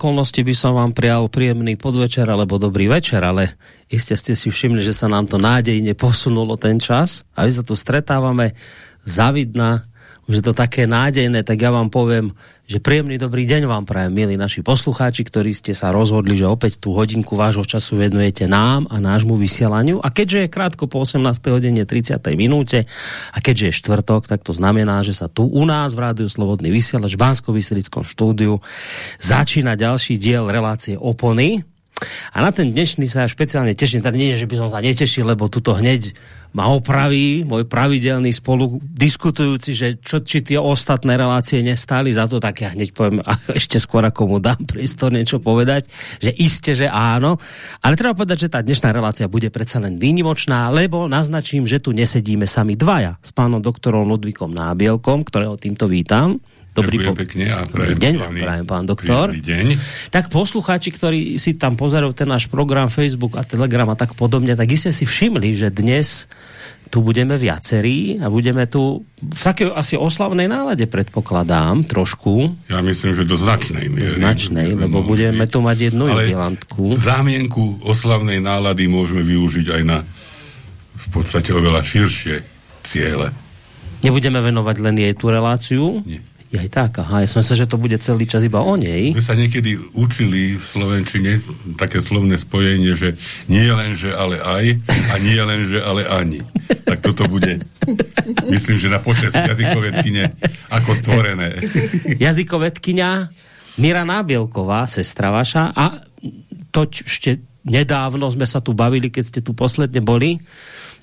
Okolnosti by som vám prijal príjemný podvečer alebo dobrý večer, ale iste ste si všimli, že sa nám to nádejne posunulo ten čas a my sa tu stretávame zavidna už je to také nádejné, tak ja vám poviem, že príjemný dobrý deň vám prajem, milí naši poslucháči, ktorí ste sa rozhodli, že opäť tú hodinku vášho času venujete nám a nášmu vysielaniu. A keďže je krátko po 18. hodine 30. minúte a keďže je štvrtok, tak to znamená, že sa tu u nás v Rádiu Slobodný vysielač v bansko štúdiu začína ďalší diel relácie Opony. A na ten dnešný sa špeciálne teším, teda nie, že by som sa netešil, lebo tuto hneď ma opraví môj pravidelný spolu diskutujúci, že čo, či tie ostatné relácie nestáli za to, tak ja hneď poviem, a ešte skôr ako mu dám priestor niečo povedať, že iste, že áno. Ale treba povedať, že tá dnešná relácia bude predsa len výnimočná, lebo naznačím, že tu nesedíme sami dvaja s pánom doktorom Ludvíkom Nábielkom, ktorého týmto vítam. Dobrý po... pekne a prajem, deň vám prajem, pán doktor. deň. Tak poslucháči, ktorí si tam pozerajú ten náš program Facebook a Telegram a tak podobne, tak iste si všimli, že dnes tu budeme viacerí a budeme tu v takej asi oslavnej nálade, predpokladám, trošku. Ja myslím, že do značnej miery. Do značnej, lebo budeme tu mať jednu Ale jubilantku. zámienku oslavnej nálady môžeme využiť aj na v podstate oveľa širšie ciele. Nebudeme venovať len jej tú reláciu? Nie. Ja aj tak, aha, ja som sa, že to bude celý čas iba o nej. My sa niekedy učili v Slovenčine také slovné spojenie, že nie len, že ale aj a nie len, že ale ani. Tak toto bude, myslím, že na počas jazykovedkyne ako stvorené. Jazykovedkyňa Mira Nábielková, sestra vaša a to ešte nedávno sme sa tu bavili, keď ste tu posledne boli,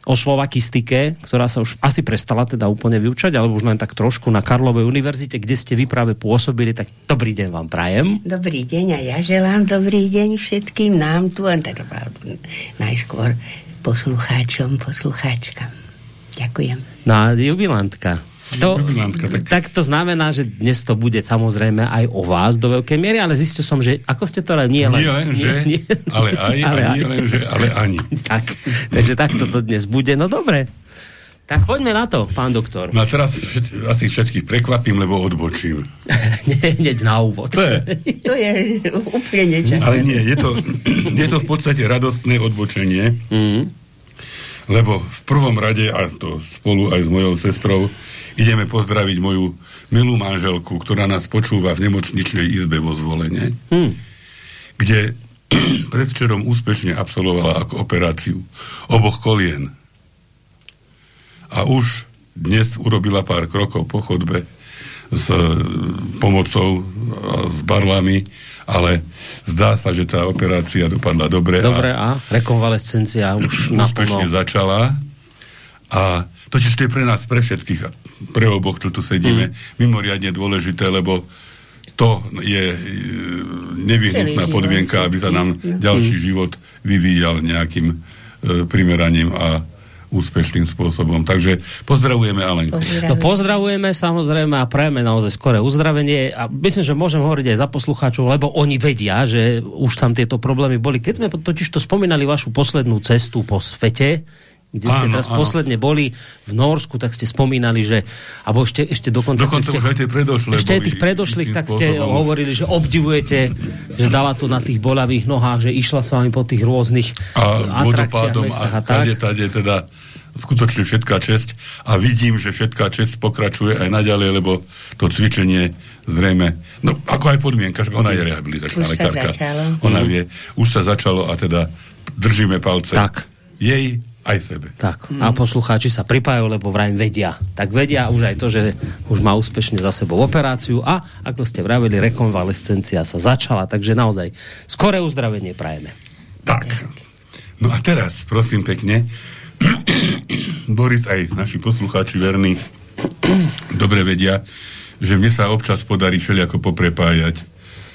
o slovakistike, ktorá sa už asi prestala teda úplne vyučať, alebo už len tak trošku na Karlovej univerzite, kde ste vy práve pôsobili, tak dobrý deň vám prajem. Dobrý deň a ja želám dobrý deň všetkým nám tu, a teda najskôr poslucháčom, poslucháčkam. Ďakujem. No a jubilantka. To, tak... tak to znamená, že dnes to bude samozrejme aj o vás do veľkej miery, ale zistil som, že ako ste to len nie len... Nie len, že, nie, ale aj, ale a nie aj. len, že, ale ani. tak, takže takto to dnes bude. No dobre, tak poďme na to, pán doktor. No a teraz všet, asi všetkých prekvapím, lebo odbočím. nie, hneď na úvod. To je, to je úplne nečasné. Ale nie, je to, je to v podstate radostné odbočenie, mm. lebo v prvom rade, a to spolu aj s mojou sestrou, ideme pozdraviť moju milú manželku, ktorá nás počúva v nemocničnej izbe vo zvolenie, hmm. kde predvčerom úspešne absolvovala ako operáciu oboch kolien. A už dnes urobila pár krokov po chodbe s e, pomocou, s barlami, ale zdá sa, že tá operácia dopadla dobre. Dobre a, a rekonvalescencia už úspešne naplno. začala a totiž to je pre nás, pre všetkých, pre oboch, čo tu sedíme, mm. mimoriadne dôležité, lebo to je e, nevyhnutná podmienka, aby sa nám mm. ďalší mm. život vyvíjal nejakým e, primeraním a úspešným spôsobom. Takže pozdravujeme Alenku. Pozdravujeme. No pozdravujeme samozrejme a prajeme naozaj skoré uzdravenie a myslím, že môžem hovoriť aj za poslucháčov, lebo oni vedia, že už tam tieto problémy boli. Keď sme totiž to spomínali vašu poslednú cestu po svete, kde ste áno, teraz áno. posledne boli v Norsku, tak ste spomínali, že alebo ešte, ešte dokonca... Dokonca ste, už aj tie predošlé Ešte aj tých predošlých, tak ste hovorili, že obdivujete, že dala to na tých bolavých nohách, že išla s vami po tých rôznych a atrakciách, mestách a, a tak. A tade teda skutočne všetká česť a vidím, že všetká česť pokračuje aj naďalej, lebo to cvičenie zrejme, no ako aj podmienka, ona je rehabilitačná lekárka. Ona mhm. vie, už sa začalo a teda držíme palce. Tak. Jej aj sebe. Tak. A poslucháči sa pripájajú, lebo vraj vedia. Tak vedia už aj to, že už má úspešne za sebou operáciu a ako ste vravili, rekonvalescencia sa začala, takže naozaj skoré uzdravenie prajeme. Tak. No a teraz, prosím pekne, Boris aj naši poslucháči verní dobre vedia, že mne sa občas podarí všelijako poprepájať e,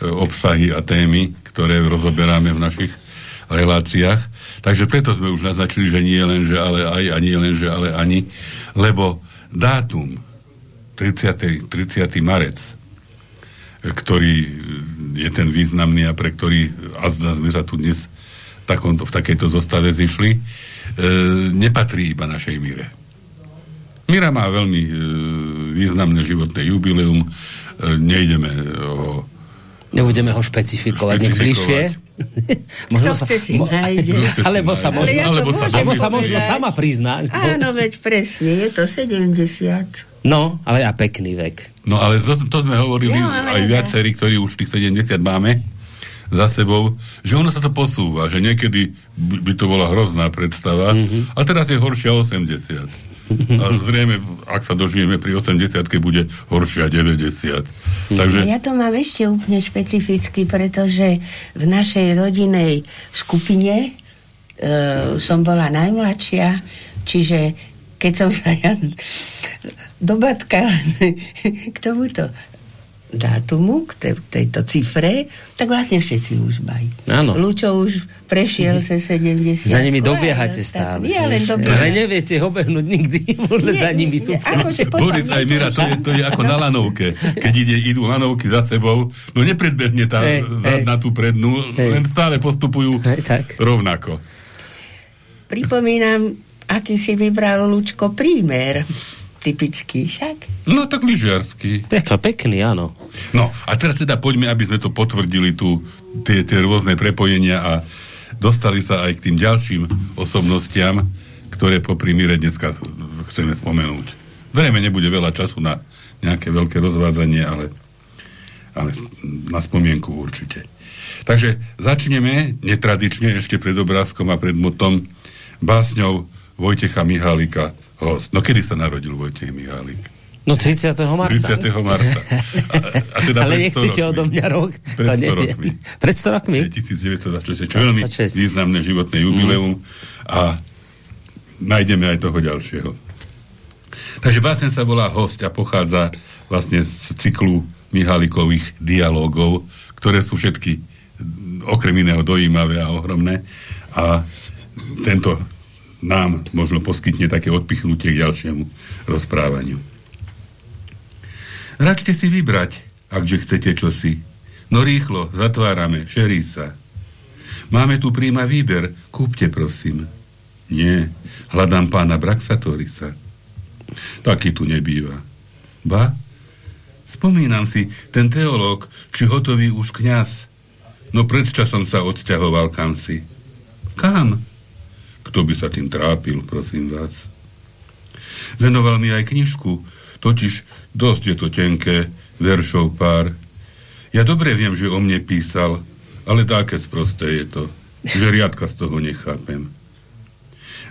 obsahy a témy, ktoré rozoberáme v našich reláciách. Takže preto sme už naznačili, že nie len, že ale aj a nie len, že ale ani, lebo dátum 30. 30. marec, ktorý je ten významný a pre ktorý a sme sa tu dnes takomto, v takejto zostave zišli, e, nepatrí iba našej míre. Míra má veľmi e, významné životné jubileum, e, nejdeme ho Nebudeme ho špecifikovať, nech bližšie. možno sa, si mo alebo sa možno, ja alebo sa, alebo sa možno sama priznať. Áno, veď presne, je to 70. No, ale a pekný vek. No ale to, to sme hovorili ja, aj viacerí, ktorí už tých 70 máme za sebou, že ono sa to posúva, že niekedy by, by to bola hrozná predstava mm-hmm. a teraz je horšia 80. A zrejme, ak sa dožijeme pri 80 bude horšia 90. Takže... Ja to mám ešte úplne špecificky, pretože v našej rodinej skupine e, som bola najmladšia, čiže keď som sa ja dobatkala k tomuto dátumu, k tej, tejto cifre, tak vlastne všetci už majú. Áno. Lučo už prešiel mm. se 70. Za nimi dobiehate stále. Nie len dobiehať. Ale neviete obehnúť nikdy, nie, za nimi sú. Akože Boris aj Mira, to je, to je ako na lanovke. Keď ide, idú lanovky za sebou, no nepredbehne tá hey, hey. na tú prednú, hey. len stále postupujú hey, tak. rovnako. Pripomínam, aký si vybral Lučko prímer typický však. No tak lyžiarsky. Pekný, pekný, áno. No a teraz teda poďme, aby sme to potvrdili tu, tie, tie rôzne prepojenia a dostali sa aj k tým ďalším osobnostiam, ktoré po primíre dneska chceme spomenúť. Zrejme nebude veľa času na nejaké veľké rozvádzanie, ale, ale na spomienku určite. Takže začneme netradične ešte pred obrázkom a pred motom básňou Vojtecha Mihálika host. No kedy sa narodil Vojtech Mihálik? No 30. marca. 30. marca. A, a teda Ale nechcete odo mňa rok. Pred 100 rokmi. Pred 100 rokmi? 1926, čo je veľmi významné životné jubileum mm. a nájdeme aj toho ďalšieho. Takže básen sa volá Host a pochádza vlastne z cyklu Mihálikových dialogov, ktoré sú všetky okrem iného dojímavé a ohromné. A tento nám možno poskytne také odpichnutie k ďalšiemu rozprávaniu. Račte si vybrať, akže chcete čosi. No rýchlo, zatvárame, šerí sa. Máme tu príma výber, kúpte prosím. Nie, hľadám pána Braxatorisa. Taký tu nebýva. Ba? Spomínam si, ten teológ, či hotový už kňaz. No pred časom sa odsťahoval kam si. Kam? Kto by sa tým trápil, prosím vás. Venoval mi aj knižku, totiž dosť je to tenké, veršov pár. Ja dobre viem, že o mne písal, ale také sprosté je to, že riadka z toho nechápem.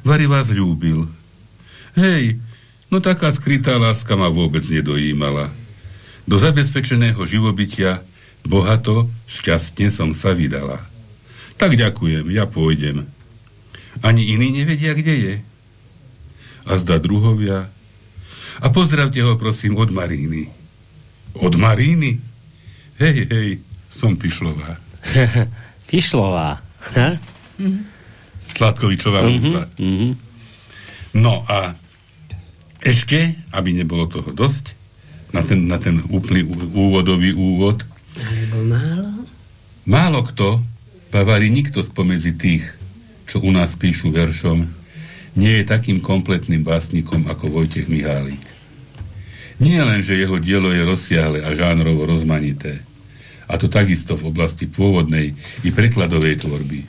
Vary vás ľúbil. Hej, no taká skrytá láska ma vôbec nedojímala. Do zabezpečeného živobytia bohato, šťastne som sa vydala. Tak ďakujem, ja pôjdem. Ani iní nevedia, kde je. A zda druhovia. A pozdravte ho, prosím, od Maríny. Od Maríny? Hej, hej, som Pišlová. Pišlová. mm-hmm. Sladkovičová mm-hmm, mm-hmm. No a ešte, aby nebolo toho dosť, na ten, na ten úplný úvodový úvod. Alebo málo? Málo kto, Bavári nikto spomedzi tých, čo u nás píšu veršom, nie je takým kompletným básnikom ako Vojtech Mihálik. Nie len, že jeho dielo je rozsiahle a žánrovo rozmanité, a to takisto v oblasti pôvodnej i prekladovej tvorby,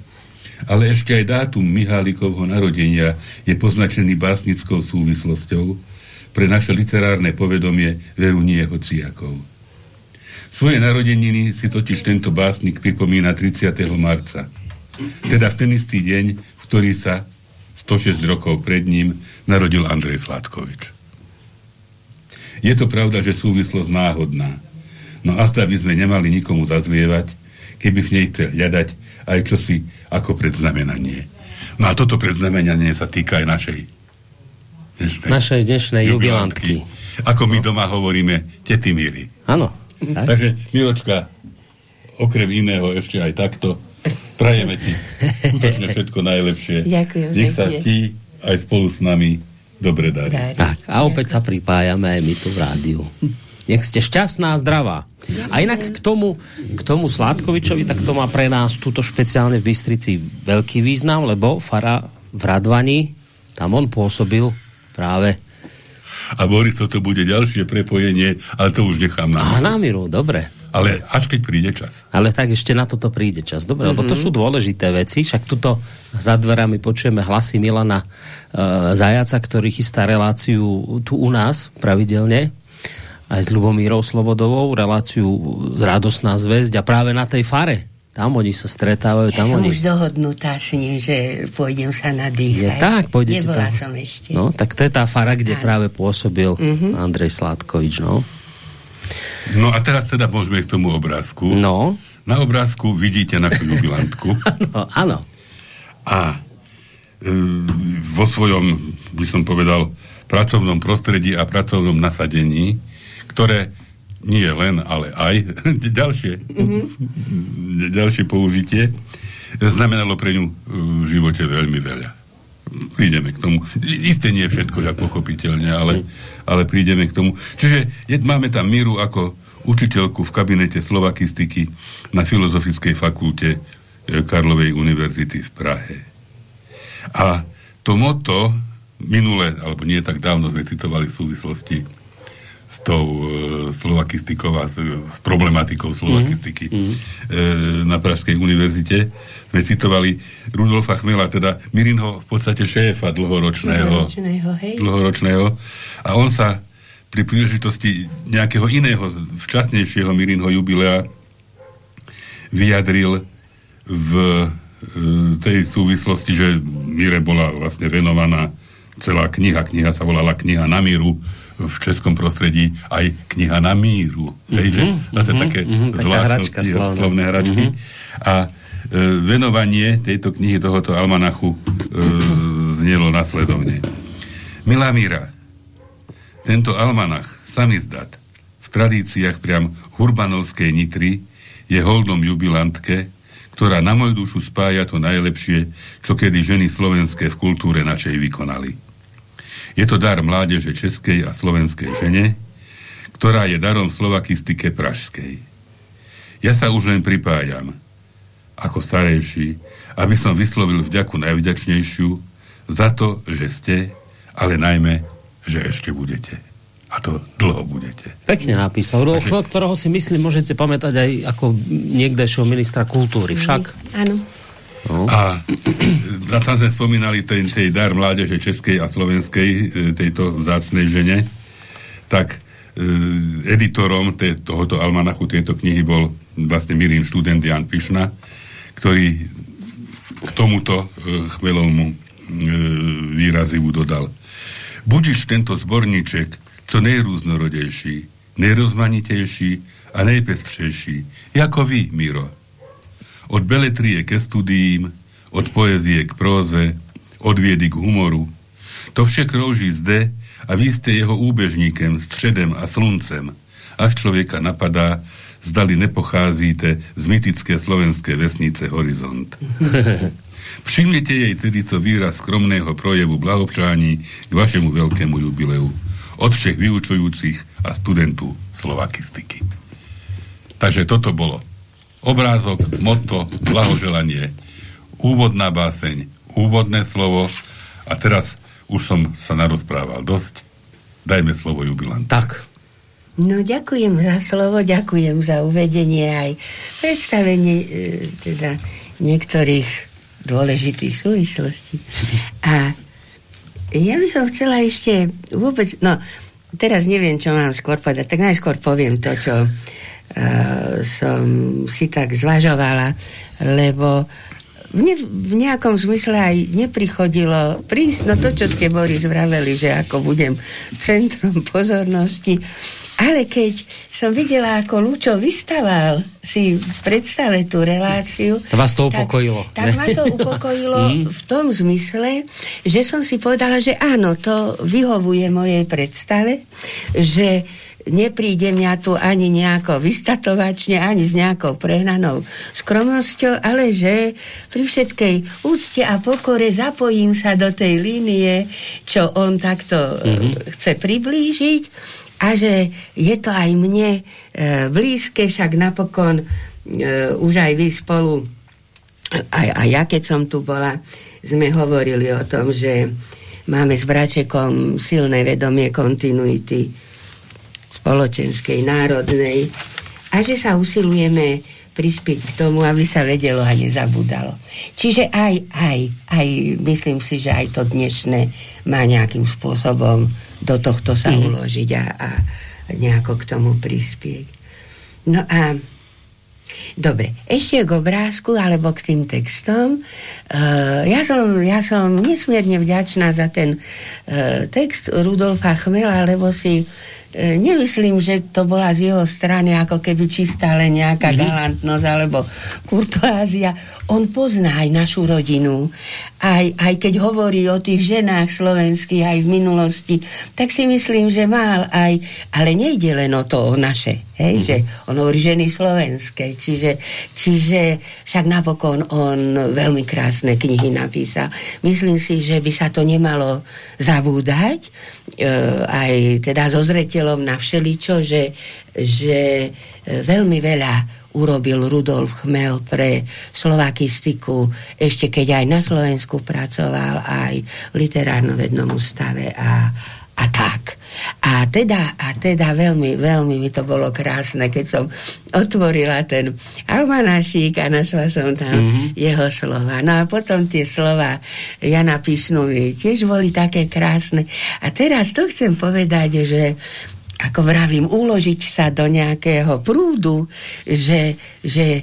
ale ešte aj dátum Mihálikovho narodenia je poznačený básnickou súvislosťou pre naše literárne povedomie veru nie hociakov. Svoje narodeniny si totiž tento básnik pripomína 30. marca – teda v ten istý deň, v ktorý sa 106 rokov pred ním narodil Andrej Sladkovič. Je to pravda, že súvislosť náhodná. No a by sme nemali nikomu zazlievať, keby v nej chcel hľadať aj čosi ako predznamenanie. No a toto predznamenanie sa týka aj našej dnešnej, našej dnešnej jubilantky. Ako my doma hovoríme, tety Míry. Áno. Takže, Miločka, okrem iného ešte aj takto Prajeme ti skutočne všetko najlepšie. Ďakujem. Nech sa ti aj spolu s nami dobre darí. Tak, a opäť sa pripájame aj my tu v rádiu. Nech ste šťastná a zdravá. A inak k tomu, k tomu Sládkovičovi, tak to má pre nás túto špeciálne v Bystrici veľký význam, lebo Fara v Radvani, tam on pôsobil práve A Boris, toto bude ďalšie prepojenie, ale to už nechám na Aha, na miru, dobre. Ale až keď príde čas. Ale tak ešte na toto príde čas. Dobre, mm-hmm. lebo to mhm. sú dôležité veci. Však tuto za dverami počujeme hlasy Milana uh, Zajaca, ktorý chystá reláciu tu u nás pravidelne aj s Ľubomírou Slobodovou, reláciu z Radosná zväzť a práve na tej fare tam oni sa stretávajú. Ja tam som oni... už dohodnutá s ním, že pôjdem sa nadýchať. Je, tak, pôjdete Nebola tam. som ešte. No, tak to je tá fara, kde Áno. práve pôsobil uh-huh. Andrej Sládkovič, no. No a teraz teda môžeme k tomu obrázku. No. Na obrázku vidíte našu jubilantku. áno, áno. A e, vo svojom, by som povedal, pracovnom prostredí a pracovnom nasadení, ktoré nie len, ale aj ďalšie, mm-hmm. ďalšie použitie znamenalo pre ňu v živote veľmi veľa. Prídeme k tomu. Isté nie všetko, že pochopiteľne, ale, mm. ale prídeme k tomu. Čiže máme tam míru ako učiteľku v kabinete slovakistiky na Filozofickej fakulte e, Karlovej univerzity v Prahe. A to moto minule, alebo nie tak dávno sme citovali v súvislosti s tou e, slovakistikou a s, s problematikou slovakistiky mm. e, na Pražskej univerzite. Sme citovali Rudolfa Chmela, teda Mirinho v podstate šéfa dlhoročného, dlhoročného, dlhoročného. A on sa pri príležitosti nejakého iného, včasnejšieho Mirinho jubilea vyjadril v e, tej súvislosti, že Mire bola vlastne venovaná celá kniha. Kniha sa volala Kniha na míru v českom prostredí aj kniha na míru. Mm-hmm, Hej, že? Zase mm-hmm, také mm-hmm, zvláštnosti, hračka, slovné hračky. Mm-hmm. A e, venovanie tejto knihy, tohoto almanachu e, znelo nasledovne. Milá Míra, tento almanach, samizdat, v tradíciách priam hurbanovskej nitry, je holdom jubilantke, ktorá na moju dušu spája to najlepšie, čo kedy ženy slovenské v kultúre našej vykonali. Je to dar mládeže českej a slovenskej žene, ktorá je darom slovakistike pražskej. Ja sa už len pripájam, ako starejší, aby som vyslovil vďaku najvďačnejšiu za to, že ste, ale najmä, že ešte budete. A to dlho budete. Pekne napísal. Rolf, Takže... ktorého si myslím, môžete pamätať aj ako niekdejšieho ministra kultúry. Však? Áno. No. A tam sme spomínali ten, tej dar mládeže českej a slovenskej, e, tejto vzácnej žene, tak e, editorom te, tohoto almanachu tejto knihy bol vlastne Mirín študent Jan Pišna, ktorý k tomuto e, chvelovmu e, výrazivu dodal. Budiš tento zborníček co nejrúznorodejší, nejrozmanitejší a nejpestřejší, ako vy, Miro od beletrie ke studiím, od poezie k próze, od viedy k humoru. To vše krouží zde a vy ste jeho úbežníkem, středem a sluncem. Až človeka napadá, zdali nepocházíte z mytické slovenské vesnice Horizont. Všimnete jej tedy co výraz skromného projevu blahopšání k vašemu veľkému jubileu od všech vyučujúcich a studentu slovakistiky. Takže toto bolo obrázok, motto, blahoželanie, úvodná báseň, úvodné slovo a teraz už som sa narozprával dosť. Dajme slovo jubilant. Tak. No ďakujem za slovo, ďakujem za uvedenie aj predstavenie e, teda niektorých dôležitých súvislostí. A ja by som chcela ešte vôbec, no teraz neviem, čo mám skôr povedať, tak najskôr poviem to, čo som si tak zvažovala, lebo mne v nejakom zmysle aj neprichodilo prísť, no to, čo ste Boris vraveli, že ako budem centrom pozornosti, ale keď som videla, ako Lučo vystaval si predstave tú reláciu... To vás to upokojilo. Tak, tak ma to upokojilo v tom zmysle, že som si povedala, že áno, to vyhovuje mojej predstave, že neprídem ja tu ani nejako vystatovačne, ani s nejakou prehnanou skromnosťou, ale že pri všetkej úcte a pokore zapojím sa do tej línie, čo on takto mm-hmm. chce priblížiť a že je to aj mne e, blízke, však napokon e, už aj vy spolu a, a ja keď som tu bola, sme hovorili o tom, že máme s Bračekom silné vedomie kontinuity spoločenskej, národnej a že sa usilujeme prispieť k tomu, aby sa vedelo a nezabudalo. Čiže aj, aj, aj, myslím si, že aj to dnešné má nejakým spôsobom do tohto sa mm. uložiť a, a nejako k tomu prispieť. No a Dobre, ešte k obrázku alebo k tým textom. Uh, ja, som, ja som nesmierne vďačná za ten uh, text Rudolfa Chmela, lebo si nemyslím, že to bola z jeho strany ako keby čistá len nejaká mm-hmm. galantnosť alebo kurtoázia. On pozná aj našu rodinu. Aj, aj keď hovorí o tých ženách slovenských aj v minulosti, tak si myslím, že mal aj, ale nejde len o to, o naše. Hej, mm-hmm. že on hovorí ženy slovenské. Čiže, čiže však napokon on veľmi krásne knihy napísal. Myslím si, že by sa to nemalo zabúdať, e, aj teda so zretelom na všeličo, že, že e, veľmi veľa urobil Rudolf Chmel pre slovakistiku, ešte keď aj na Slovensku pracoval, aj v literárno-vednom ústave a, a tak. A teda, a teda veľmi, veľmi mi to bolo krásne, keď som otvorila ten almanašík a našla som tam mm-hmm. jeho slova. No a potom tie slova Jana Písnovi tiež boli také krásne. A teraz to chcem povedať, že ako vravím, uložiť sa do nejakého prúdu, že, že e,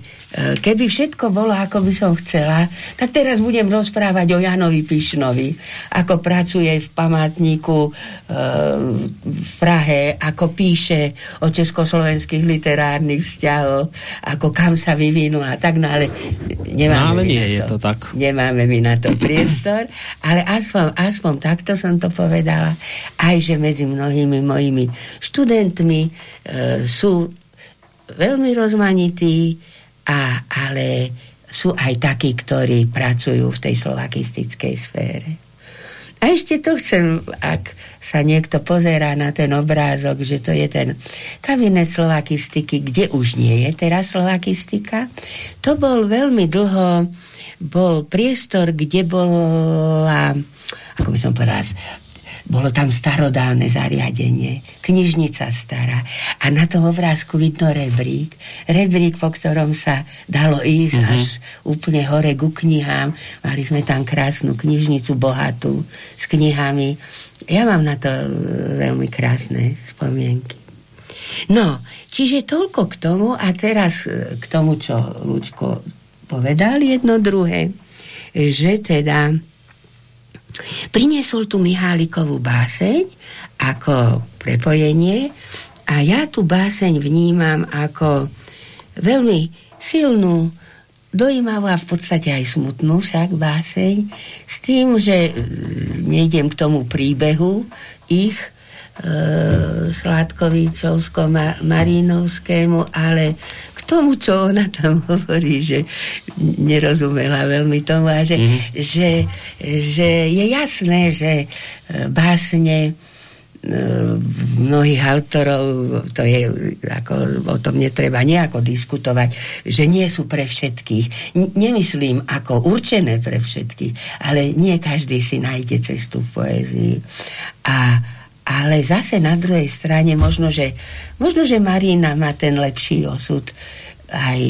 keby všetko bolo, ako by som chcela, tak teraz budem rozprávať o Janovi Pišnovi, ako pracuje v památniku e, v Prahe, ako píše o československých literárnych vzťahoch, ako kam sa vyvinul a tak, no nemáme no, ale nie to, je to tak. Nemáme mi na to priestor, ale aspoň, aspoň takto som to povedala, aj že medzi mnohými mojimi študentmi e, sú veľmi rozmanití, a, ale sú aj takí, ktorí pracujú v tej slovakistickej sfére. A ešte to chcem, ak sa niekto pozerá na ten obrázok, že to je ten kabinet slovakistiky, kde už nie je teraz slovakistika, to bol veľmi dlho, bol priestor, kde bola, ako by som povedala, bolo tam starodávne zariadenie, knižnica stará. A na tom obrázku vidno rebrík. Rebrík, po ktorom sa dalo ísť mm-hmm. až úplne hore ku knihám. Mali sme tam krásnu knižnicu, bohatú, s knihami. Ja mám na to e, veľmi krásne spomienky. No, čiže toľko k tomu a teraz e, k tomu, čo Lučko povedal jedno druhé, že teda Priniesol tu Mihálikovú báseň ako prepojenie a ja tú báseň vnímam ako veľmi silnú, dojímavú a v podstate aj smutnú však báseň s tým, že nejdem k tomu príbehu ich e, Sládkovičovsko-Marinovskému, ale k tomu, čo ona tam hovorí, že nerozumela veľmi tomu a že, mm-hmm. že, že je jasné, že e, básne e, mnohých autorov, to je, ako, o tom netreba nejako diskutovať, že nie sú pre všetkých. N- nemyslím ako určené pre všetkých, ale nie každý si nájde cestu v poézii. A ale zase na druhej strane možno, že, možno, že Marina má ten lepší osud, aj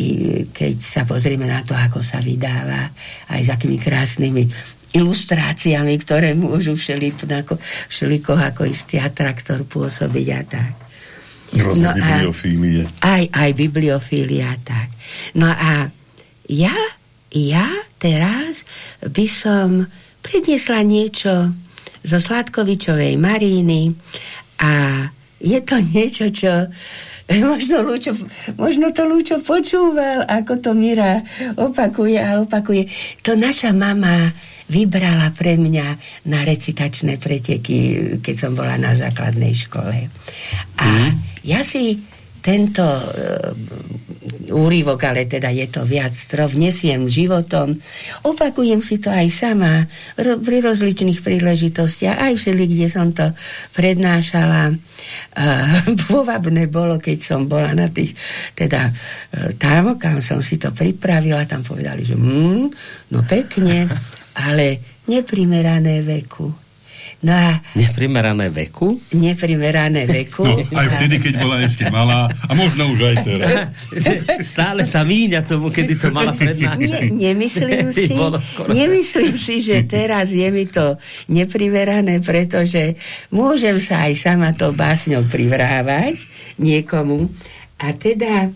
keď sa pozrieme na to, ako sa vydáva, aj s akými krásnymi ilustráciami, ktoré môžu všeliko, všeliko ako istý atraktor pôsobiť a tak. no bibliofílie. Aj, aj bibliofília, tak. No a ja, ja teraz by som predniesla niečo zo Sladkovičovej Maríny a je to niečo, čo možno, Lúčo, možno to Lúčo počúval, ako to Mira opakuje a opakuje. To naša mama vybrala pre mňa na recitačné preteky, keď som bola na základnej škole. A mm. ja si tento uh, úrivok, ale teda je to viac strov, nesiem životom. Opakujem si to aj sama ro- pri rozličných príležitostiach, aj všeli, kde som to prednášala. Uh, pôvabné bolo, keď som bola na tých, teda uh, tam, kam som si to pripravila, tam povedali, že mm, no pekne, ale neprimerané veku. No a... Neprimerané veku? Neprimerané veku. No, aj vtedy, keď bola ešte malá. A možno už aj teraz. Stále sa míňa tomu, kedy to mala prednášať. Ne, nemyslím si, nemyslím si, že teraz je mi to neprimerané, pretože môžem sa aj sama to básňou privrávať niekomu. A teda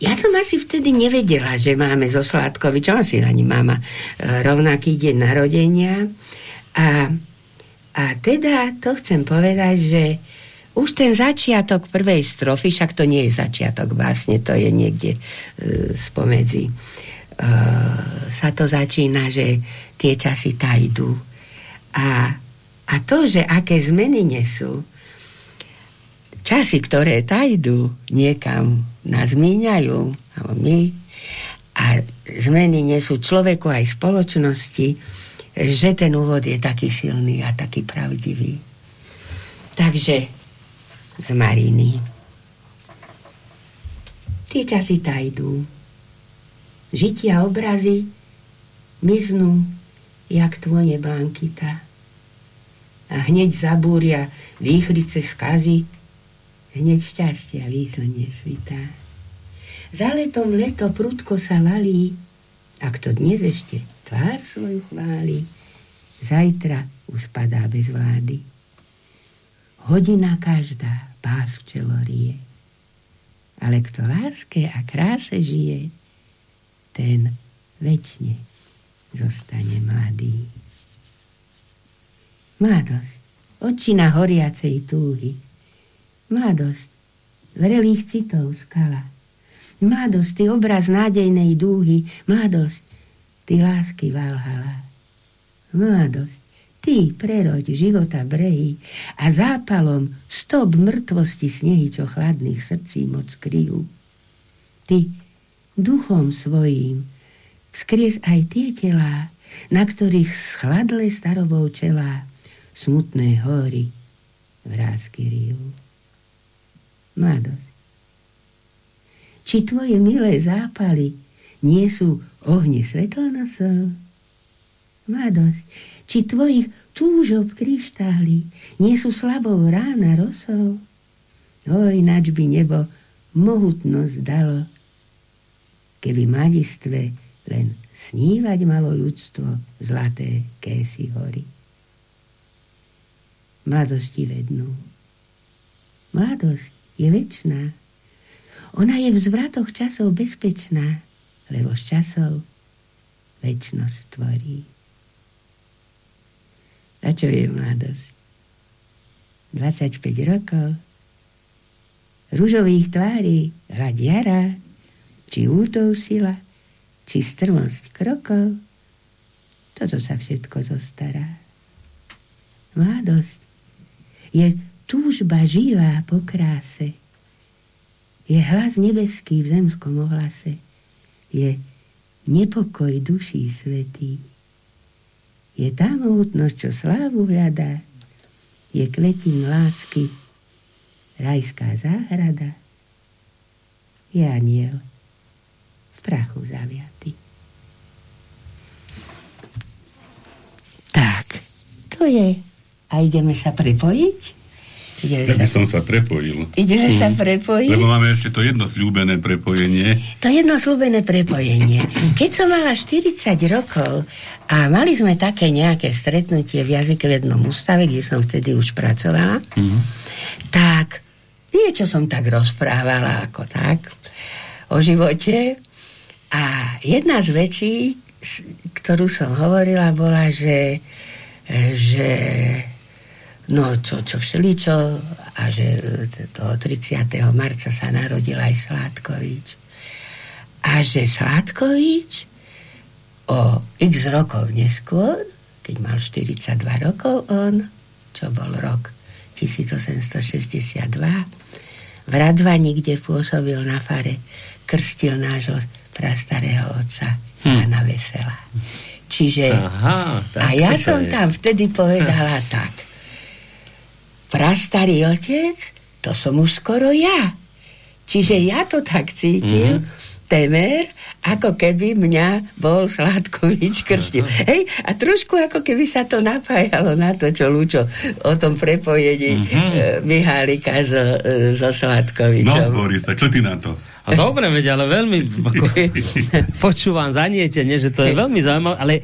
ja som asi vtedy nevedela, že máme zo Sládkovičom, asi ani mama e, rovnaký deň narodenia. A, a teda to chcem povedať, že už ten začiatok prvej strofy, však to nie je začiatok vlastne, to je niekde e, spomedzi. E, sa to začína, že tie časy tajdu. A, a to, že aké zmeny nesú, časy, ktoré tajdu niekam, nás míňajú, alebo my, a zmeny nesú človeku aj spoločnosti, že ten úvod je taký silný a taký pravdivý. Takže z Mariny. Tie časy tajdú. Žitia obrazy miznú, jak tvoje blankita. A hneď zabúria výchrice skazy, hneď šťastia výslne svitá. Za letom leto prudko sa valí, ak to dnes ešte tvár svoju chváli, zajtra už padá bez vlády. Hodina každá pás v čelo rie, ale kto láske a kráse žije, ten väčšine zostane mladý. Mladosť, očina horiacej túhy, mladosť, vrelých citov skala, mladosť, ty obraz nádejnej dúhy, mladosť, ty lásky Valhala. Mladosť, ty preroď života brehy a zápalom stop mŕtvosti snehy, čo chladných srdcí moc kryjú. Ty duchom svojím vzkries aj tie telá, na ktorých schladle starovou čelá smutné hory vrázky rijú. Mladosť. Či tvoje milé zápaly nie sú ohne svetlonosov. Mladosť, či tvojich túžob kryštály nie sú slabou rána rosou. Oj, nač by nebo mohutnosť dalo, keby mladistve len snívať malo ľudstvo zlaté késy hory. Mladosti vednú. Mladosť je väčšiná. Ona je v zvratoch časov bezpečná lebo z časov väčnosť tvorí. A čo je mladosť? 25 rokov, ružových tvári, hlad jara, či útov sila, či strmosť krokov, toto sa všetko zostará. Mladosť je túžba živá po kráse, je hlas nebeský v zemskom ohlase, je nepokoj duší svetý. Je tá mohutnosť, čo slávu hľadá, je kletín lásky, rajská záhrada, je aniel v prachu zaviatý. Tak, to je. A ideme sa prepojiť? Ideme ja by sa... som sa prepojil. Ideme mm. sa mhm. prepojiť. Lebo máme ešte to jedno slúbené prepojenie. To jedno slúbené prepojenie. Keď som mala 40 rokov a mali sme také nejaké stretnutie v jazykovednom ústave, kde som vtedy už pracovala, mm. tak niečo som tak rozprávala ako tak o živote. A jedna z vecí, ktorú som hovorila, bola, že, že No, čo, čo všeličo a že toho 30. marca sa narodil aj Sládkovič. A že Sládkovič o x rokov neskôr, keď mal 42 rokov on, čo bol rok 1862, v Radvani, kde pôsobil na fare, krstil nášho prastarého otca hm. Jana Vesela. Čiže Aha, a ja som je. tam vtedy povedala tak prastarý otec, to som už skoro ja. Čiže ja to tak cítim, mm-hmm. temer, ako keby mňa bol Sládkovič krstil. Hej, a trošku ako keby sa to napájalo na to, čo Lučo o tom prepojení mm-hmm. e, Mihálika so, e, so Sládkovičom. No, Boris, čo ty na to? A dobre, veď, ale veľmi ako, počúvam zanietenie, že to je veľmi zaujímavé, ale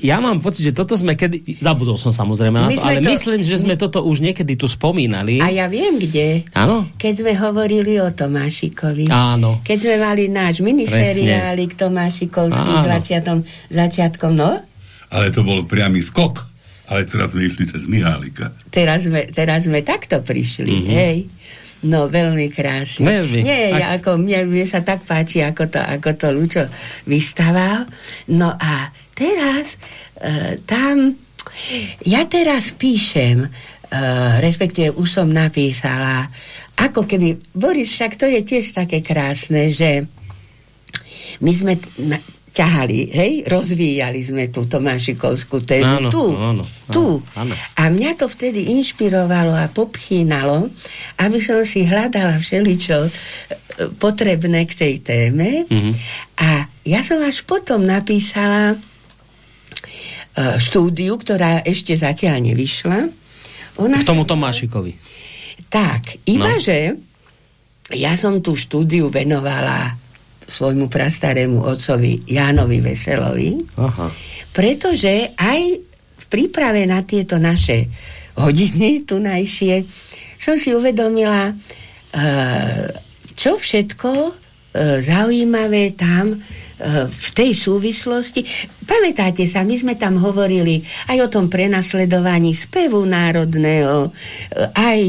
ja mám pocit, že toto sme kedy, zabudol som samozrejme na to, ale to... myslím, že sme toto už niekedy tu spomínali. A ja viem kde. Áno? Keď sme hovorili o Tomášikovi. Áno. Keď sme mali náš miniseriálik Tomášikovský 20. začiatkom, no? Ale to bol priamy skok. Ale teraz sme išli cez Mihálika. Teraz sme, teraz sme takto prišli, mm-hmm. hej. No, veľmi krásne. Veľmi. Nie, ja, ako, mne, mne sa tak páči, ako to, ako to Lučo vystaval. No a teraz uh, tam, ja teraz píšem, uh, respektíve už som napísala, ako keby, Boris, však to je tiež také krásne, že my sme ťahali, hej, rozvíjali sme tú Tomášikovskú tému. Áno, tu, áno, tu. Áno. A mňa to vtedy inšpirovalo a popchínalo, aby som si hľadala všeličo e, potrebné k tej téme. Mm-hmm. A ja som až potom napísala e, štúdiu, ktorá ešte zatiaľ nevyšla. Ona k tomu. Tomášikovi. Tak, iba no. že ja som tú štúdiu venovala svojmu prastarému otcovi Jánovi Veselovi, Aha. pretože aj v príprave na tieto naše hodiny tunajšie som si uvedomila, uh, čo všetko uh, zaujímavé tam uh, v tej súvislosti. Pamätáte sa, my sme tam hovorili aj o tom prenasledovaní spevu národného, aj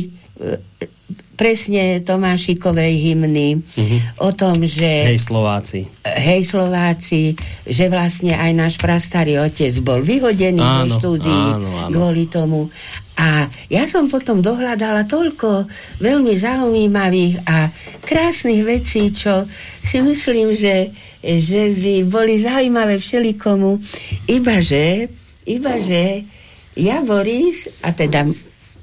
presne Tomášikovej hymny, uh-huh. o tom, že... Hej Slováci. Hej Slováci, že vlastne aj náš prastarý otec bol vyhodený áno, zo štúdií áno, áno. kvôli tomu. A ja som potom dohľadala toľko veľmi zaujímavých a krásnych vecí, čo si myslím, že, že by boli zaujímavé všelikomu, iba že, iba že ja, Boris, a teda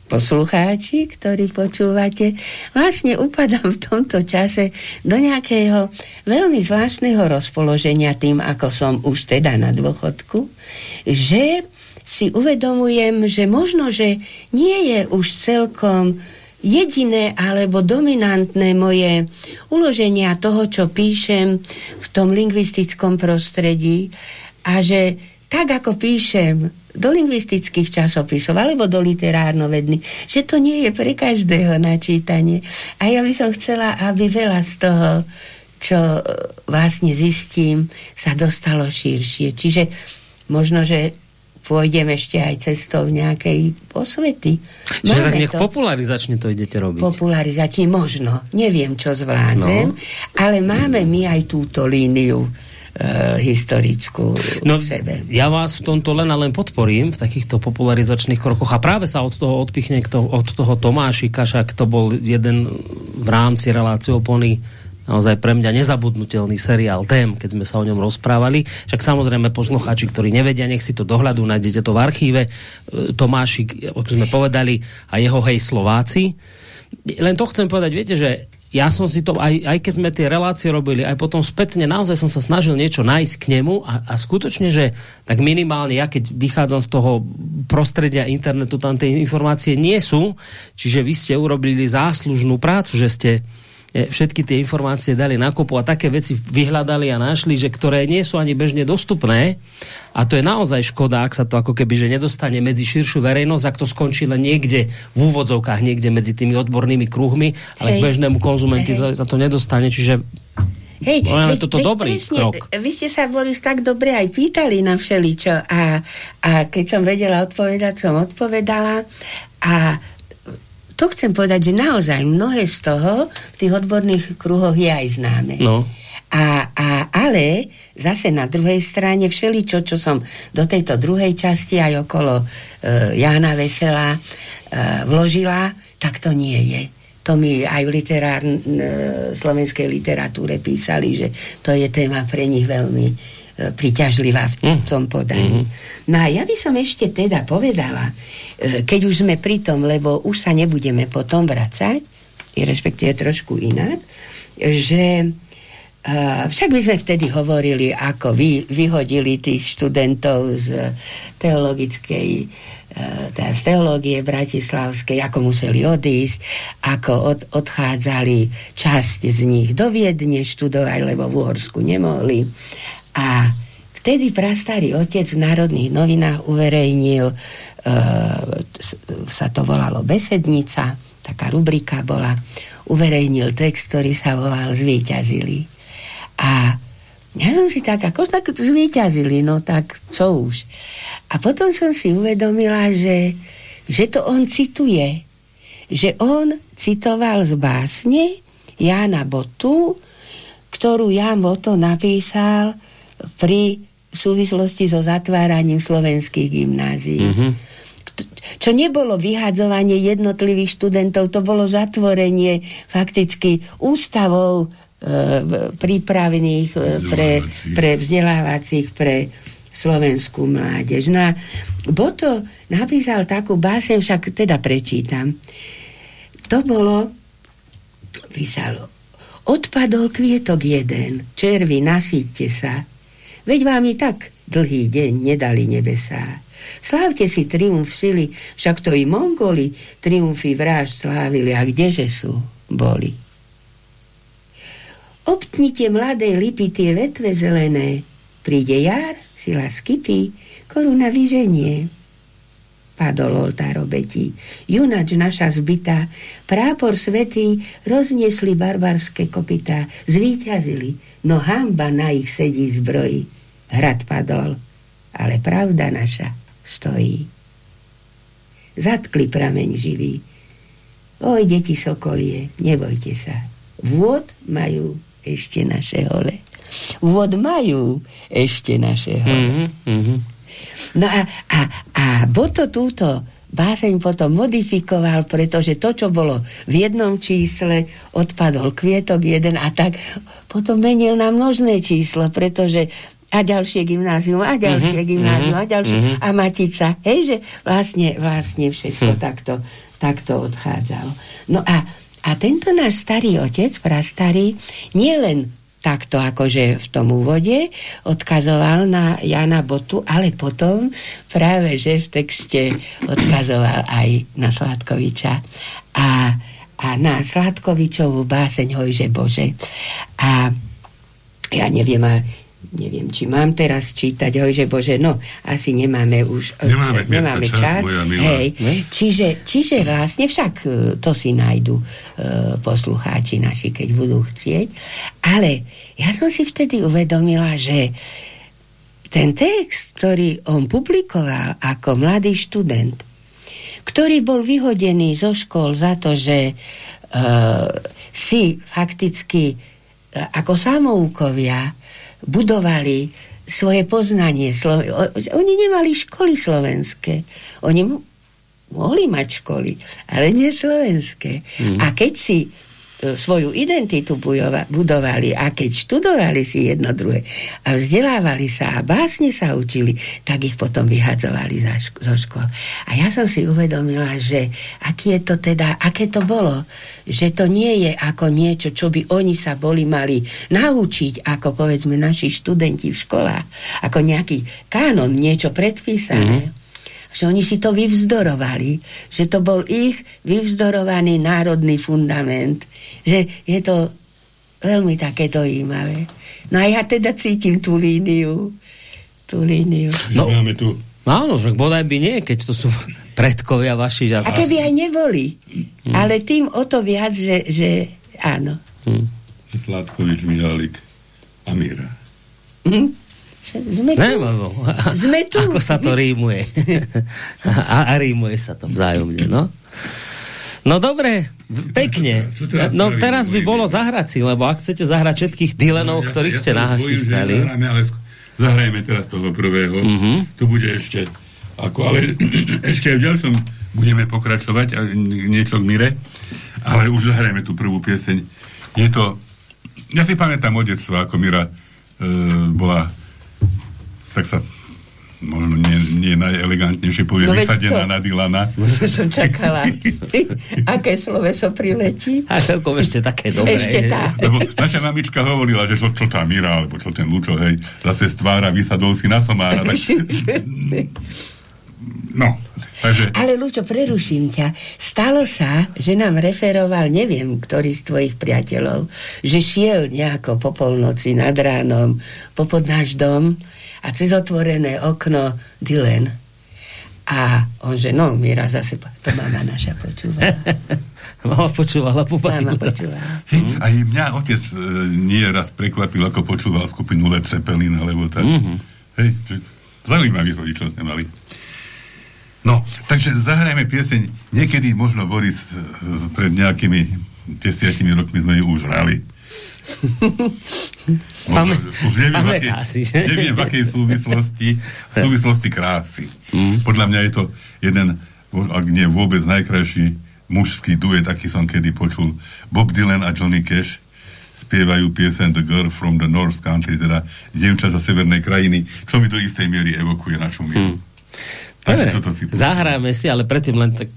poslucháči, ktorí počúvate, vlastne upadám v tomto čase do nejakého veľmi zvláštneho rozpoloženia tým, ako som už teda na dôchodku, že si uvedomujem, že možno, že nie je už celkom jediné alebo dominantné moje uloženia toho, čo píšem v tom lingvistickom prostredí a že tak, ako píšem do lingvistických časopisov alebo do literárnovedny, že to nie je pre každého načítanie. A ja by som chcela, aby veľa z toho, čo e, vlastne zistím, sa dostalo širšie. Čiže možno, že pôjdem ešte aj cestou nejakej osvety. Čiže tak nech to, popularizačne to idete robiť. Popularizačne možno. Neviem, čo zvládzem, no. ale máme my aj túto líniu uh, historickú no, sebe. Ja vás v tomto len a len podporím v takýchto popularizačných krokoch a práve sa od toho odpichne to, od toho Tomášika, však to bol jeden v rámci relácie opony naozaj pre mňa nezabudnutelný seriál tém, keď sme sa o ňom rozprávali. Však samozrejme poslucháči, ktorí nevedia, nech si to dohľadu, nájdete to v archíve. E, Tomášik, ako sme povedali, a jeho hej Slováci. Len to chcem povedať, viete, že ja som si to, aj, aj keď sme tie relácie robili, aj potom spätne, naozaj som sa snažil niečo nájsť k nemu a, a skutočne, že tak minimálne ja, keď vychádzam z toho prostredia internetu, tam tie informácie nie sú, čiže vy ste urobili záslužnú prácu, že ste všetky tie informácie dali na kopu a také veci vyhľadali a našli, že ktoré nie sú ani bežne dostupné. A to je naozaj škoda, ak sa to ako keby že nedostane medzi širšiu verejnosť, ak to skončí len niekde v úvodzovkách, niekde medzi tými odbornými kruhmi, ale Hej. k bežnému konzumenty za, za to nedostane. Čiže Hej, veď, toto veď dobrý presne, krok. Vy ste sa, Boris, tak dobre aj pýtali na všeličo a, a keď som vedela odpovedať, som odpovedala a to chcem povedať, že naozaj mnohé z toho v tých odborných kruhoch je aj známe. No. A, a, ale zase na druhej strane všeličo, čo som do tejto druhej časti aj okolo e, Jána Vesela e, vložila, tak to nie je. To mi aj v literár, e, slovenskej literatúre písali, že to je téma pre nich veľmi E, priťažlivá v mm. tom podaní. Mm-hmm. No a ja by som ešte teda povedala, e, keď už sme pri tom, lebo už sa nebudeme potom vracať, respektíve trošku inak, že Uh, však by sme vtedy hovorili, ako vy, vyhodili tých študentov z teologickej teda z teológie bratislavskej, ako museli odísť, ako od, odchádzali časť z nich do Viedne študovať, lebo v Uhorsku nemohli. A vtedy prastarý otec v Národných novinách uverejnil, uh, sa to volalo Besednica, taká rubrika bola, uverejnil text, ktorý sa volal Zvíťazili. A ja som si tak, ako tak zvíťazili, no tak čo už. A potom som si uvedomila, že, že to on cituje. Že on citoval z básne Jána Botu, ktorú Jan Boto napísal pri súvislosti so zatváraním slovenských gymnázií. Mm-hmm. Čo nebolo vyhadzovanie jednotlivých študentov, to bolo zatvorenie fakticky ústavov prípravných e, pre, pre vzdelávacích, pre slovenskú mládež. No a Boto napísal takú básen, však teda prečítam. To bolo, písalo, odpadol kvietok jeden, červy, nasíďte sa, veď vám i tak dlhý deň nedali nebesá. Slávte si triumf sily, však to i Mongoli triumfy vraž slávili, a kdeže sú, boli. Obtnite mladé lipy tie vetve zelené. Príde jar, sila skypí, koruna vyženie. Padol oltár obetí. Junač naša zbytá, prápor svetý, rozniesli barbarské kopytá, zvíťazili, no hamba na ich sedí zbroji. Hrad padol, ale pravda naša stojí. Zatkli prameň živý. Oj, deti sokolie, nebojte sa. Vôd majú ešte naše hole. Vod majú ešte naše hole. Mm-hmm. No a, a, a Boto túto báseň potom modifikoval, pretože to, čo bolo v jednom čísle, odpadol kvietok jeden a tak potom menil na množné číslo, pretože a ďalšie gymnázium, a ďalšie mm-hmm, gymnázium, a ďalšie, mm-hmm. a Matica. Hej, že vlastne, vlastne všetko hm. takto, takto odchádzalo. No a a tento náš starý otec, prastarý, nielen takto akože v tom úvode odkazoval na Jana Botu, ale potom práve, že v texte odkazoval aj na Sladkoviča a, a na Sladkovičovú báseň Hojže Bože. A ja neviem, neviem, či mám teraz čítať, že bože, no, asi nemáme už, e, nemáme, nemáme čas, čas hej, čiže, čiže vlastne však e, to si nájdu uh, poslucháči naši, keď budú chcieť, ale ja som si vtedy uvedomila, že ten text, ktorý on publikoval ako mladý študent, ktorý bol vyhodený zo škôl za to, že uh, si fakticky uh, ako samoukovia budovali svoje poznanie. Oni nemali školy slovenské. Oni mohli mať školy, ale nie slovenské. Mm. A keď si svoju identitu budovali a keď študovali si jedno druhé a vzdelávali sa a básne sa učili, tak ich potom vyhadzovali zo škôl. A ja som si uvedomila, že aký je to teda, aké to bolo, že to nie je ako niečo, čo by oni sa boli mali naučiť, ako povedzme naši študenti v školách, ako nejaký kánon, niečo predpísané. Mm-hmm že oni si to vyvzdorovali, že to bol ich vyvzdorovaný národný fundament, že je to veľmi také dojímavé. No a ja teda cítim tú líniu. Tú líniu. No, máme tu... Áno, že bodaj by nie, keď to sú predkovia vaši. A keby aj neboli. Hmm. Ale tým o to viac, že, že áno. Hmm. Sladkovič, Mihalik a Míra. Hmm. Sme tu. Ne, Sme tu. Ako sa to rímuje. a, a rímuje sa to vzájomne, no. No dobre, pekne. No teraz by bolo zahrať si, lebo ak chcete zahrať všetkých Dylanov, ktorých ste nachystali. Zahrajme teraz toho prvého. Uh-huh. Tu bude ešte ako, ale ešte aj v ďalšom budeme pokračovať a niečo k Mire, ale už zahrajeme tú prvú pieseň. Je to, ja si pamätám od detstva, ako Mira e, bola tak sa možno nie, nie najelegantnejšie povie, no vysadená na Dylana. Som čakala, aké sloveso priletí. A celkom ešte také dobré. Ešte tá. Lebo naša mamička hovorila, že čo, čo tá Mira, alebo čo ten Lučo, hej, zase stvára, vysadol si na somára. Tak... No, takže... Ale Lučo, preruším ťa. Stalo sa, že nám referoval, neviem, ktorý z tvojich priateľov, že šiel nejako po polnoci nad ránom popod náš dom a cez otvorené okno Dylan. A on, že no, Mira zase, to mama naša počúvala. mama počúvala Mama počúvala. Hej, aj mňa otec e, nie raz prekvapil, ako počúval skupinu Led Zeppelin, alebo tak. Mm-hmm. Hej, zaujímavých rodičov sme mali. No, takže zahrajme pieseň. Niekedy možno Boris e, pred nejakými desiatimi rokmi sme ju už hrali. Pam- už neviem, pamätá akej, si, že? neviem, v akej súvislosti, v súvislosti krásy. Mm. Podľa mňa je to jeden, ak nie vôbec najkrajší mužský duet, aký som kedy počul. Bob Dylan a Johnny Cash spievajú piesen The Girl from the North Country, teda dievča zo severnej krajiny, čo mi do istej miery evokuje našu mieru. Mm. Dobre, zahráme si, ale predtým len tak,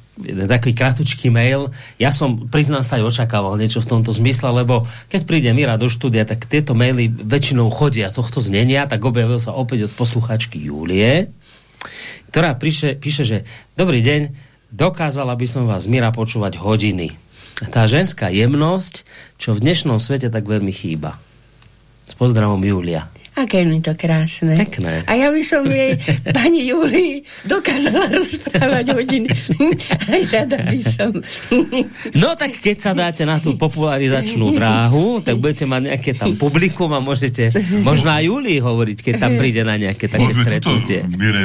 taký kratučký mail. Ja som, priznám sa, aj očakával niečo v tomto zmysle, lebo keď príde Mira do štúdia, tak tieto maily väčšinou chodia tohto znenia, tak objavil sa opäť od posluchačky Julie, ktorá píše, píše, že dobrý deň, dokázala by som vás Mira počúvať hodiny. Tá ženská jemnosť, čo v dnešnom svete tak veľmi chýba. S pozdravom Julia. Aké mi to krásne. Pekné. A ja by som jej, pani Julii, dokázala rozprávať hodiny. Aj rada by som. No tak keď sa dáte na tú popularizačnú dráhu, tak budete mať nejaké tam publikum a môžete možno aj Julii hovoriť, keď tam príde na nejaké také Môžeme stretnutie. Môžeme Mire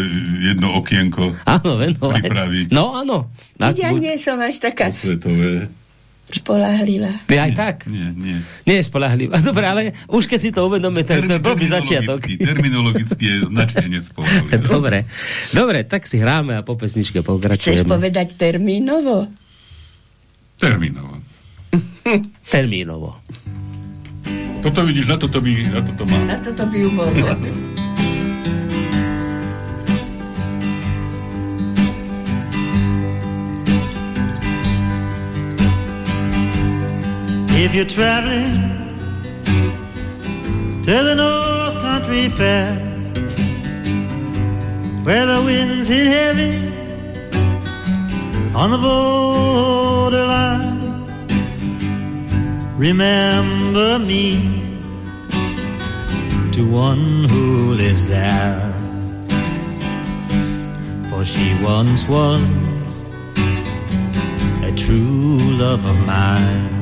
jedno okienko Áno, venovať. pripraviť. No áno. Ja nie som až taká Osvetové. Spolahlivá. Ty aj tak? Nie, nie. Nie je spolahlivá. Dobre, ale už keď si to uvedomíme, to, to je blbý začiatok. Terminologicky- je značne nespolahlivý. Dobre. Dobre, tak si hráme a po pesničke Chceš pokračujeme. povedať termínovo? Termínovo. Termínovo. Toto vidíš, na toto by, na toto má. Na toto by ju bolo. If you're traveling to the North Country Fair, where the winds hit heavy on the borderline, remember me to one who lives there. For she once was a true love of mine.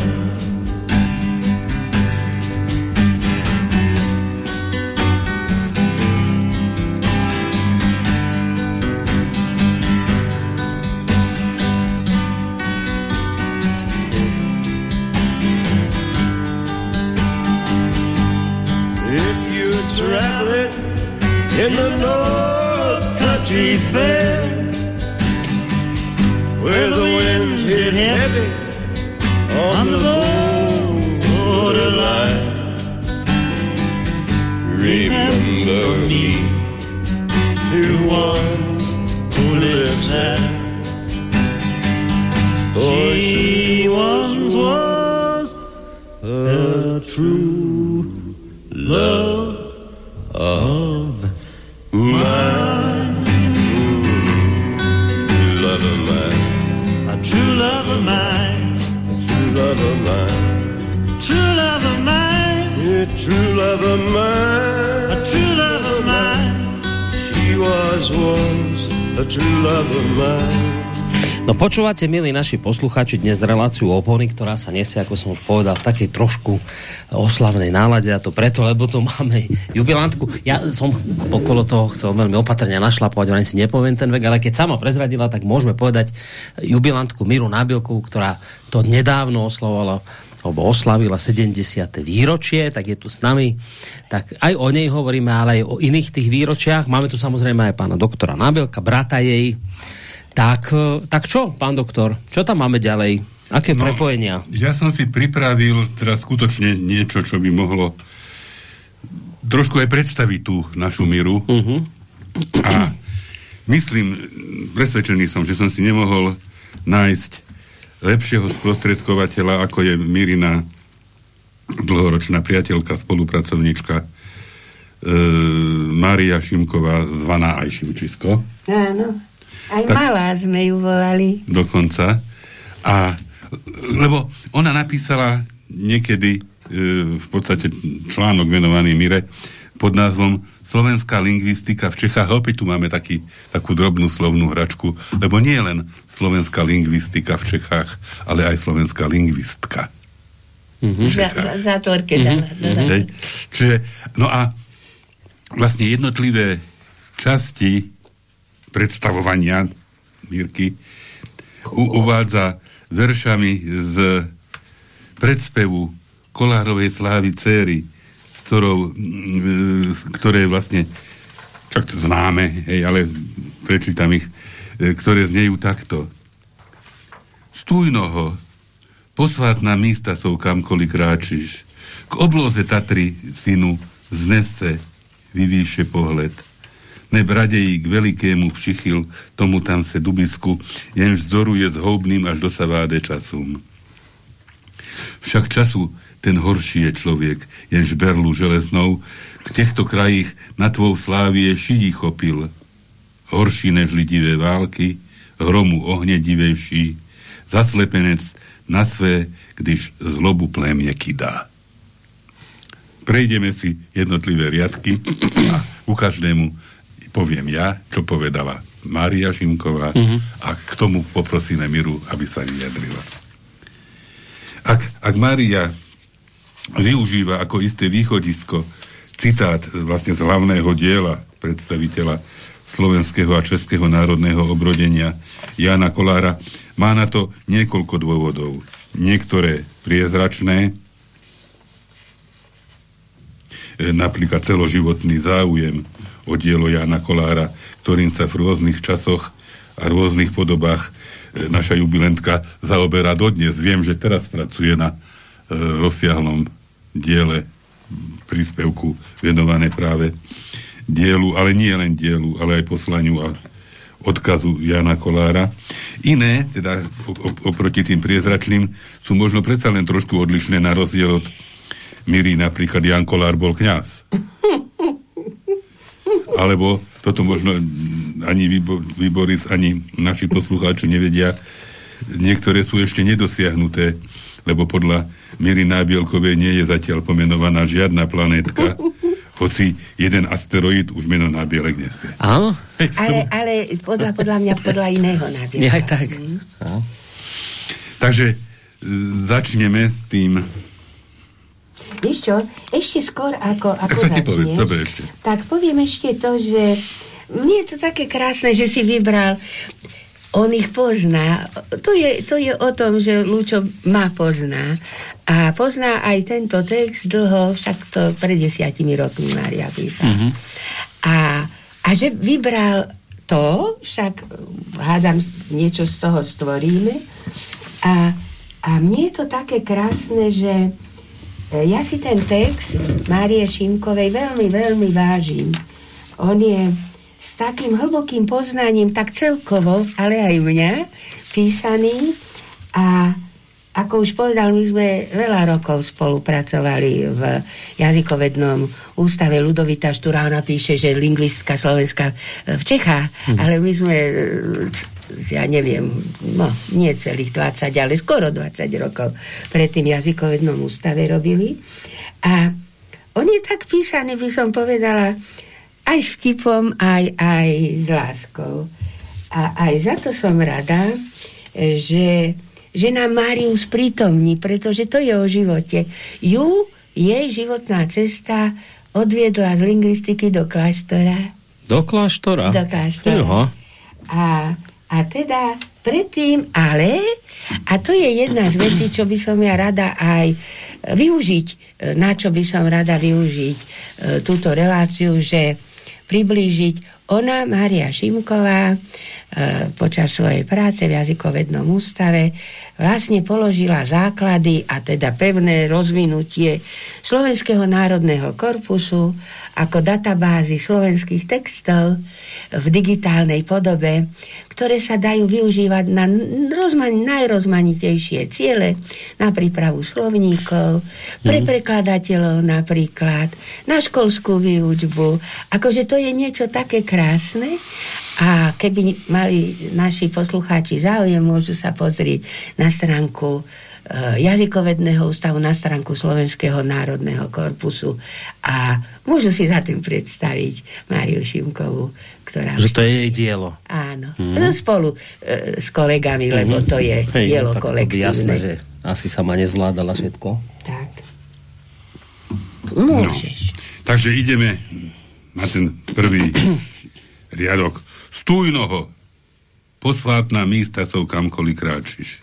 In the North Country Fair, where the winds hit heavy on the borderline. Remember me to one who lives there. For she was No počúvate, milí naši poslucháči, dnes reláciu opony, ktorá sa nesie, ako som už povedal, v takej trošku oslavnej nálade a to preto, lebo tu máme jubilantku. Ja som okolo toho chcel veľmi opatrne našlapovať, ani si nepoviem ten vek, ale keď sama prezradila, tak môžeme povedať jubilantku Miru Nábilkovú, ktorá to nedávno oslavovala alebo oslavila 70. výročie, tak je tu s nami. Tak aj o nej hovoríme, ale aj o iných tých výročiach. Máme tu samozrejme aj pána doktora Nábilka, brata jej. Tak, e, tak čo, pán doktor? Čo tam máme ďalej? Aké no, prepojenia? Ja som si pripravil teraz skutočne niečo, čo by mohlo trošku aj predstaviť tú našu míru. Uh-huh. A myslím, presvedčený som, že som si nemohol nájsť lepšieho sprostredkovateľa, ako je Mirina dlhoročná priateľka, spolupracovníčka e, Mária Šimková, zvaná aj Šimčisko. Áno. Aj Tak- malá sme ju volali. dokonca. A, lebo ona napísala niekedy e, v podstate článok venovaný Mire pod názvom Slovenská lingvistika v Čechách. Opäť tu máme taký, takú drobnú slovnú hračku, lebo nie len slovenská lingvistika v Čechách, ale aj slovenská lingvistka. Za, za, zátvorke dala. dala. Hej. Čiže, no a vlastne jednotlivé časti predstavovania Mírky u, uvádza veršami z predspevu Kolárovej slávy céry, ktorou, mm, ktoré vlastne to známe, hej, ale prečítam ich, e, ktoré znejú takto. Stújnoho, posvátna místa sú kamkoliv kráčiš, k obloze Tatry, synu, znese, vyvýše pohled. Neb radeji k velikému přichyl, tomu tam se dubisku, jenž vzdoruje s houbným až dosaváde časum. Však času ten horší je člověk, jenž berlu železnou, v těchto krajích na tvou slávie šidí chopil. Horší než lidivé války, hromu ohnedivejší, zaslepenec na své, když zlobu plémne kydá. Prejdeme si jednotlivé riadky a ku každému poviem ja, čo povedala Mária Šimková a k tomu poprosíme Miru, aby sa vyjadrila. Ak, ak Mária využíva ako isté východisko citát vlastne z hlavného diela predstaviteľa slovenského a českého národného obrodenia Jana Kolára, má na to niekoľko dôvodov. Niektoré priezračné, e, napríklad celoživotný záujem o dielo Jana Kolára, ktorým sa v rôznych časoch a rôznych podobách naša jubilentka zaoberá dodnes. Viem, že teraz pracuje na e, rozsiahlom diele príspevku venované práve dielu, ale nie len dielu, ale aj poslaniu a odkazu Jana Kolára. Iné, teda op- oproti tým priezračným, sú možno predsa len trošku odlišné na rozdiel od Miry, napríklad Jan Kolár bol kňaz. Alebo toto možno ani Výbo- Výboris, ani naši poslucháči nevedia, niektoré sú ešte nedosiahnuté, lebo podľa Miry Nábielkovej nie je zatiaľ pomenovaná žiadna planétka, hoci jeden asteroid už meno Nábielek nesie. Áno? Ale, ale podľa, podľa mňa podľa iného nábiera. Nie aj tak. Takže e, začneme s tým Vieš čo, ešte skôr ako, ako Tak sa ty povedz, dobre ešte. Tak poviem ešte to, že mne je to také krásne, že si vybral on ich pozná. To je, to je o tom, že Lučo ma pozná. A pozná aj tento text dlho, však to pred desiatimi rokmi Mária písala. Mhm. A A že vybral to, však hádam, niečo z toho stvoríme. A, a mne je to také krásne, že e, ja si ten text Márie Šimkovej veľmi, veľmi vážim. On je s takým hlbokým poznaním, tak celkovo, ale aj mňa, písaný a ako už povedal, my sme veľa rokov spolupracovali v jazykovednom ústave Ludovita Šturána píše, že lingvistka Slovenska v Čechách, hmm. ale my sme ja neviem, no nie celých 20, ale skoro 20 rokov pred tým jazykovednom ústave robili. A on je tak písaný, by som povedala, aj vtipom, aj, aj s láskou. A aj za to som rada, že že nám Máriu sprítomní, pretože to je o živote. Ju, jej životná cesta odviedla z lingvistiky do kláštora. Do kláštora? Do kláštora. A, a teda predtým, ale, a to je jedna z vecí, čo by som ja rada aj využiť, na čo by som rada využiť e, túto reláciu, že priblížiť. Ona, Mária Šimková, počas svojej práce v jazykovednom ústave vlastne položila základy a teda pevné rozvinutie Slovenského národného korpusu ako databázy slovenských textov v digitálnej podobe, ktoré sa dajú využívať na rozmani- najrozmanitejšie ciele, na prípravu slovníkov, pre mhm. prekladateľov napríklad, na školskú výučbu. Akože to je niečo také krásne a keby mali naši poslucháči záujem, môžu sa pozrieť na stránku e, jazykovedného ústavu, na stránku Slovenského národného korpusu a môžu si za tým predstaviť Máriu Šimkovú, ktorá... Že to je jej dielo. Áno. Mm. Spolu e, s kolegami, mm. lebo to je Hej, dielo no, kolektívne. jasné, že asi sama nezvládala všetko. Tak. Môžeš. No. Takže ideme na ten prvý riadok stújnoho, posvátna místa sú kamkoliv kráčiš.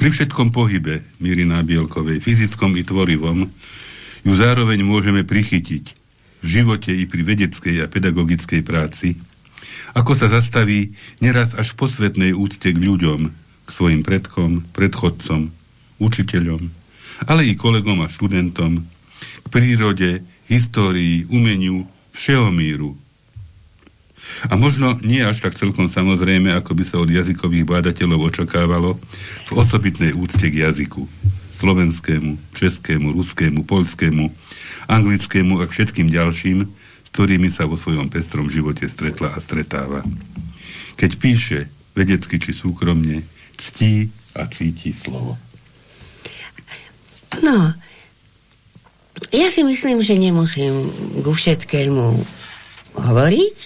Pri všetkom pohybe Mirina Bielkovej, fyzickom i tvorivom, ju zároveň môžeme prichytiť v živote i pri vedeckej a pedagogickej práci, ako sa zastaví neraz až posvetnej úcte k ľuďom, k svojim predkom, predchodcom, učiteľom, ale i kolegom a študentom, k prírode, histórii, umeniu, všeomíru, a možno nie až tak celkom samozrejme, ako by sa od jazykových bádateľov očakávalo, v osobitnej úcte k jazyku. Slovenskému, českému, ruskému, polskému, anglickému a všetkým ďalším, s ktorými sa vo svojom pestrom živote stretla a stretáva. Keď píše, vedecky či súkromne, ctí a cíti slovo. No, ja si myslím, že nemusím ku všetkému hovoriť,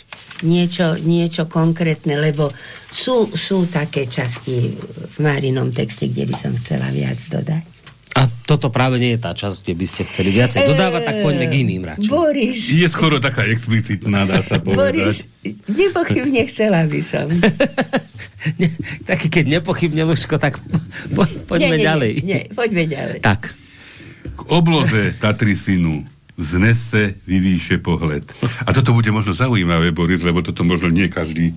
niečo, niečo konkrétne, lebo sú, sú také časti v Márinom texte, kde by som chcela viac dodať. A toto práve nie je tá časť, kde by ste chceli viacej dodávať, tak poďme k iným radšej. Boris. Je skoro taká explicitná, dá sa povedať. Boris, nepochybne chcela by som. Taký keď nepochybne, Luško, tak po, poďme nie, nie, ďalej. Nie, nie, poďme ďalej. Tak. K obloze Tatry synu vznese vyvýše pohled. A toto bude možno zaujímavé, Boris, lebo toto možno nie každý e,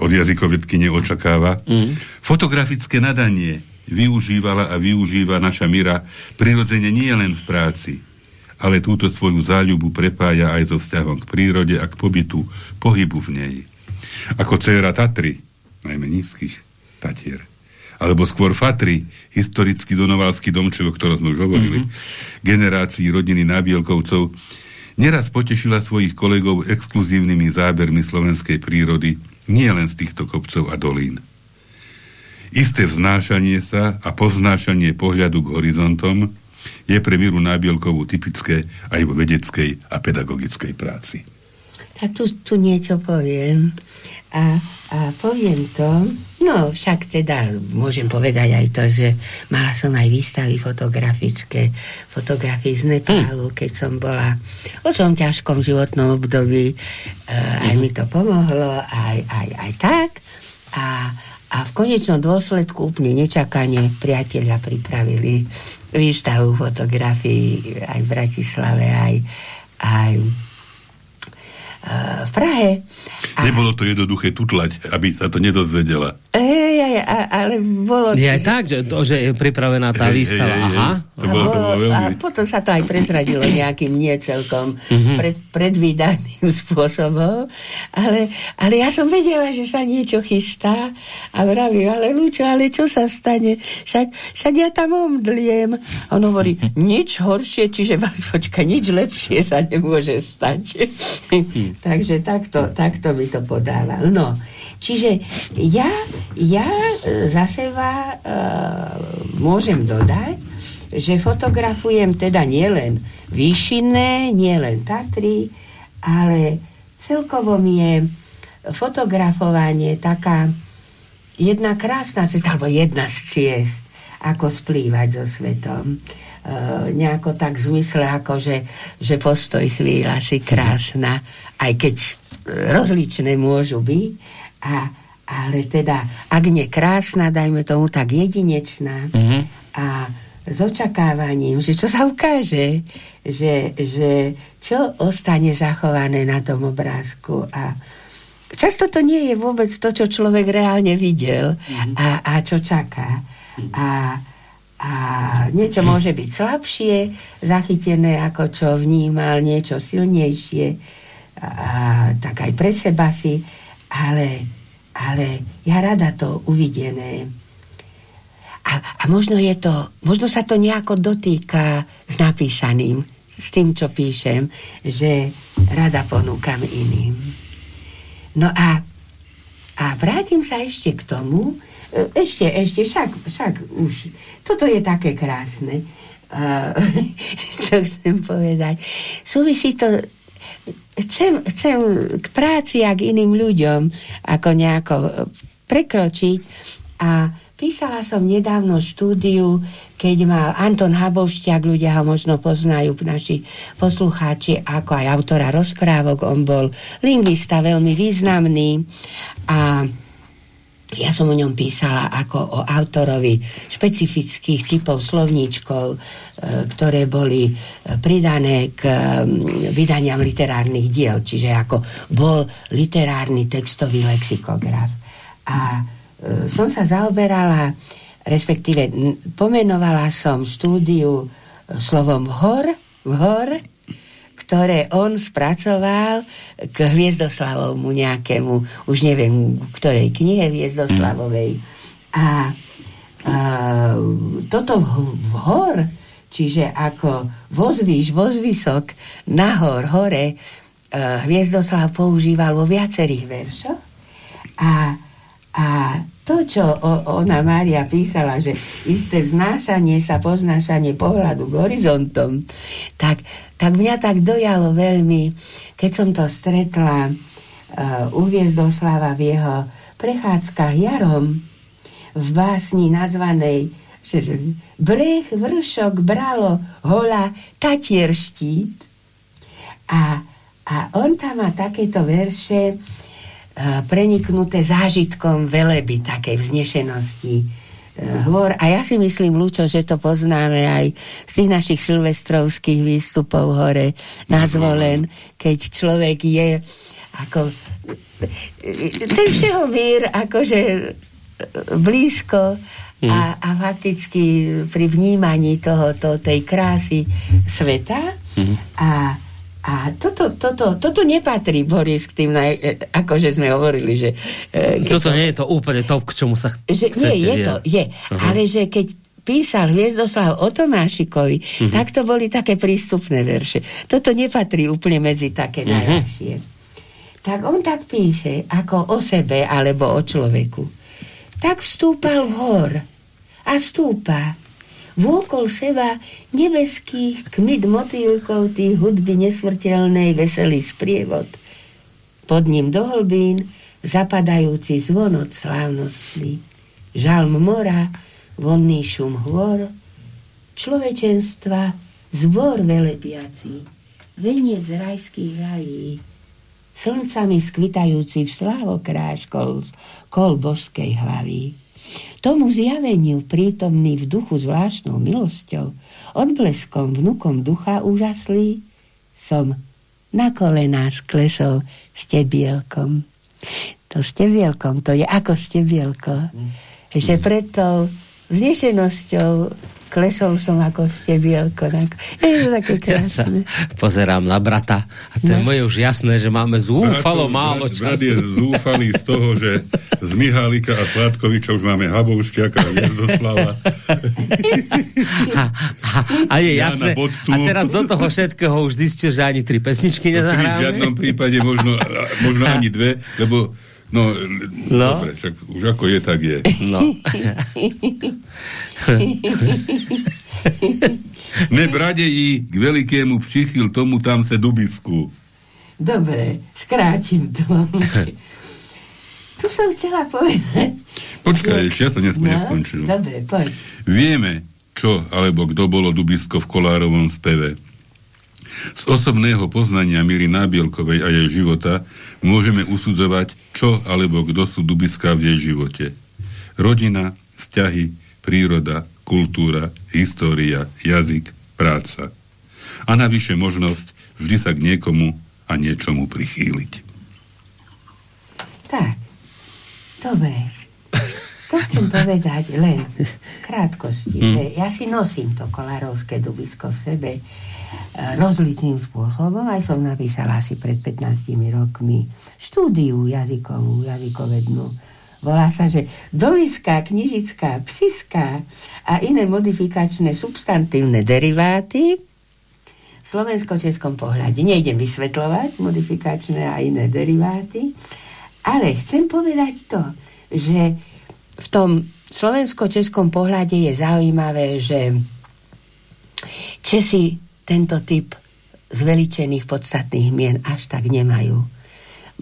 od jazykovedky neočakáva. Mm. Fotografické nadanie využívala a využíva naša Mira prirodzene nie len v práci, ale túto svoju záľubu prepája aj so vzťahom k prírode a k pobytu, pohybu v nej. Ako dcera Tatry, najmä nízkych Tatier alebo skôr Fatry, historický donovalský domček, o ktorom sme už hovorili, mm-hmm. generácií rodiny nábielkovcov, neraz potešila svojich kolegov exkluzívnymi zábermi slovenskej prírody, nie len z týchto kopcov a dolín. Isté vznášanie sa a poznášanie pohľadu k horizontom je pre Miru Nábielkovú typické aj vo vedeckej a pedagogickej práci. Tak tu, tu niečo poviem. A, a poviem to, no však teda môžem povedať aj to, že mala som aj výstavy fotografické, fotografii z Nepálu, keď som bola o som ťažkom životnom období, uh, aj mi to pomohlo, aj, aj, aj tak. A, a v konečnom dôsledku úplne nečakane priatelia pripravili výstavu fotografií aj v Bratislave, aj, aj v Prahe. A... Nebolo to jednoduché tutlať, aby sa to nedozvedela. Ej, aj, ale bolo... Je aj tak, že, to, že je pripravená tá hey, výstava. Hey, Aha. To bolo, to bolo veľmi... A potom sa to aj prezradilo nejakým nie celkom mm-hmm. pred, predvídaným spôsobom. Ale, ale ja som vedela, že sa niečo chystá a vravím, ale Lučo, ale čo sa stane? Však, však ja tam omdliem. A on hovorí, nič horšie, čiže vás počka, nič lepšie sa nemôže stať. Hm. Takže takto, takto mi to podával. No, čiže ja ja e, za seba uh, môžem dodať, že fotografujem teda nielen výšinné, nielen Tatry, ale celkovo mi je fotografovanie taká jedna krásna cesta, alebo jedna z ciest, ako splývať so svetom. Uh, nejako tak v zmysle, ako že, že postoj chvíľa si krásna, aj keď rozličné môžu byť. A ale teda, ak nie krásna, dajme tomu tak jedinečná mm-hmm. a s očakávaním, že čo sa ukáže, že, že čo ostane zachované na tom obrázku a často to nie je vôbec to, čo človek reálne videl mm-hmm. a, a čo čaká. A, a niečo môže byť slabšie zachytené, ako čo vnímal, niečo silnejšie, a, a tak aj pre seba si, ale ale ja rada to uvidené. A, a možno, je to, možno sa to nejako dotýka s napísaným, s tým, čo píšem, že rada ponúkam iným. No a, a vrátim sa ešte k tomu, e, ešte, ešte, však, však už, toto je také krásne, uh, čo chcem povedať. Súvisí to chcem, chcem k práci a k iným ľuďom ako nejako e, prekročiť. A písala som nedávno štúdiu, keď mal Anton Habovšťak, ľudia ho možno poznajú, naši poslucháči, ako aj autora rozprávok, on bol lingvista veľmi významný a ja som o ňom písala ako o autorovi špecifických typov slovníčkov, e, ktoré boli e, pridané k vydaniam literárnych diel, čiže ako bol literárny textový lexikograf. A e, som sa zaoberala, respektíve pomenovala som štúdiu slovom hor, hor, ktoré on spracoval k Hviezdoslavovmu nejakému, už neviem, ktorej knihe Hviezdoslavovej. A, a toto v, hor, čiže ako vozvíš, vozvysok, nahor, hore, Hviezdoslav používal vo viacerých veršoch. A, a to, čo ona Mária písala, že isté vznášanie sa, poznášanie pohľadu horizontom, tak tak mňa tak dojalo veľmi, keď som to stretla uh, u Hviezdoslava v jeho prechádzkach jarom v básni nazvanej že, že, Breh, vršok, bralo, hola, tatier štít. A, a on tam má takéto verše uh, preniknuté zážitkom veleby, takej vznešenosti hôr. A ja si myslím, Lučo, že to poznáme aj z tých našich silvestrovských výstupov hore na zvolen, keď človek je ako ten všeho vír akože blízko a, a fakticky pri vnímaní tohoto, tej krásy sveta mm. a a toto, toto, toto nepatrí, Boris, k tým, naj, e, akože sme hovorili, že... E, toto to, nie je to úplne to, k čomu sa že, chcete. Nie, je to, je. Uh-huh. Ale že keď písal Hviezdoslav o Tomášikovi, uh-huh. tak to boli také prístupné verše. Toto nepatrí úplne medzi také uh-huh. najľahšie. Tak on tak píše, ako o sebe alebo o človeku. Tak vstúpal v hor a stúpa vôkol seba nebeských kmit motýlkov tých hudby nesmrteľnej veselý sprievod. Pod ním do hlbín zapadajúci zvon od slávností, žalm mora, vonný šum hôr, človečenstva, zbor velebiaci, veniec rajských rají, slncami skvitajúci v slávokráž kol, kol božskej hlavy Tomu zjaveniu prítomný v duchu zvláštnou milosťou, odbleskom vnukom ducha úžaslý, som na kolená sklesol stebielkom. To stebielkom, to je ako stebielko. Mm. Že pred tou vznešenosťou klesol som ako stebielko. Je to také krásne. Ja pozerám na brata a to no. je už jasné, že máme zúfalo brat, málo času. Brat je zúfalý z toho, že z Mihálika a Sládkoviča už máme Haboušťaka a Jezdoslava. A, a, a je jasné. A teraz do toho všetkého už zistil, že ani tri pesničky nezahráme. V žiadnom prípade možno, možno ani dve, lebo No, no. dobre, však už ako je, tak je. No. ne bradejí k velikému přichyl, tomu tam se dubisku. Dobre, skrátim to. tu som chcela povedať. Počkaj, ešte ja som nespoň no, neskončil. Dobre, poď. Vieme, čo alebo kto bolo dubisko v Kolárovom speve. Z osobného poznania Míry Nábielkovej a jej života môžeme usudzovať, čo alebo kto sú dubiská v jej živote. Rodina, vzťahy, príroda, kultúra, história, jazyk, práca. A navyše možnosť vždy sa k niekomu a niečomu prichýliť. Tak, dobre. To chcem povedať len krátkosti, mm. že ja si nosím to kolárovské dubisko v sebe rozličným spôsobom. Aj som napísala asi pred 15 rokmi štúdiu jazykovú, jazykovednú. Volá sa, že doliská, knižická, psiská a iné modifikačné substantívne deriváty v slovensko-českom pohľade. Nejdem vysvetľovať modifikačné a iné deriváty, ale chcem povedať to, že v tom slovensko-českom pohľade je zaujímavé, že Česi tento typ zveličených podstatných mien až tak nemajú.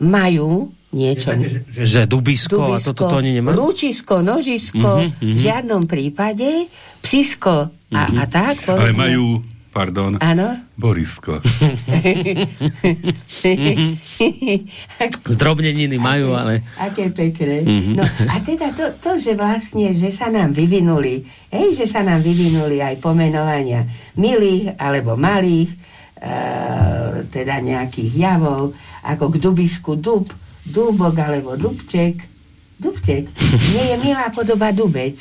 Majú niečo... Je že, že dubisko, dubisko a toto to oni nemajú? Ručisko, nožisko, mm-hmm, v žiadnom prípade, psisko a, mm-hmm. a tak. Povedzme. Ale majú pardon, Áno? Borisko. Zdrobneniny majú, ale... Aké pekné. Mm-hmm. No a teda to, to, že vlastne, že sa nám vyvinuli, hej, že sa nám vyvinuli aj pomenovania milých alebo malých, e, teda nejakých javov, ako k dubisku dub, dúbok alebo dubček. Dubček. Nie je milá podoba dubec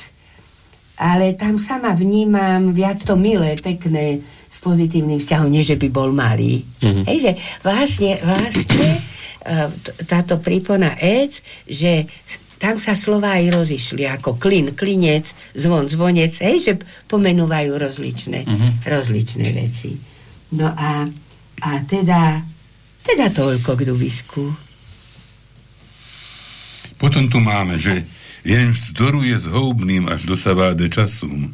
ale tam sama vnímam viac to milé, pekné, pozitívnym vzťahom, nie že by bol malý. Mm-hmm. Hej, že vlastne, vlastne e, táto prípona ec, že tam sa slova aj rozišli, ako klin, klinec, zvon, zvonec, hej, že pomenúvajú rozličné, mm-hmm. rozličné veci. No a, a teda, teda toľko k dubisku. Potom tu máme, že jen vzdoruje zhoubným až do saváde časum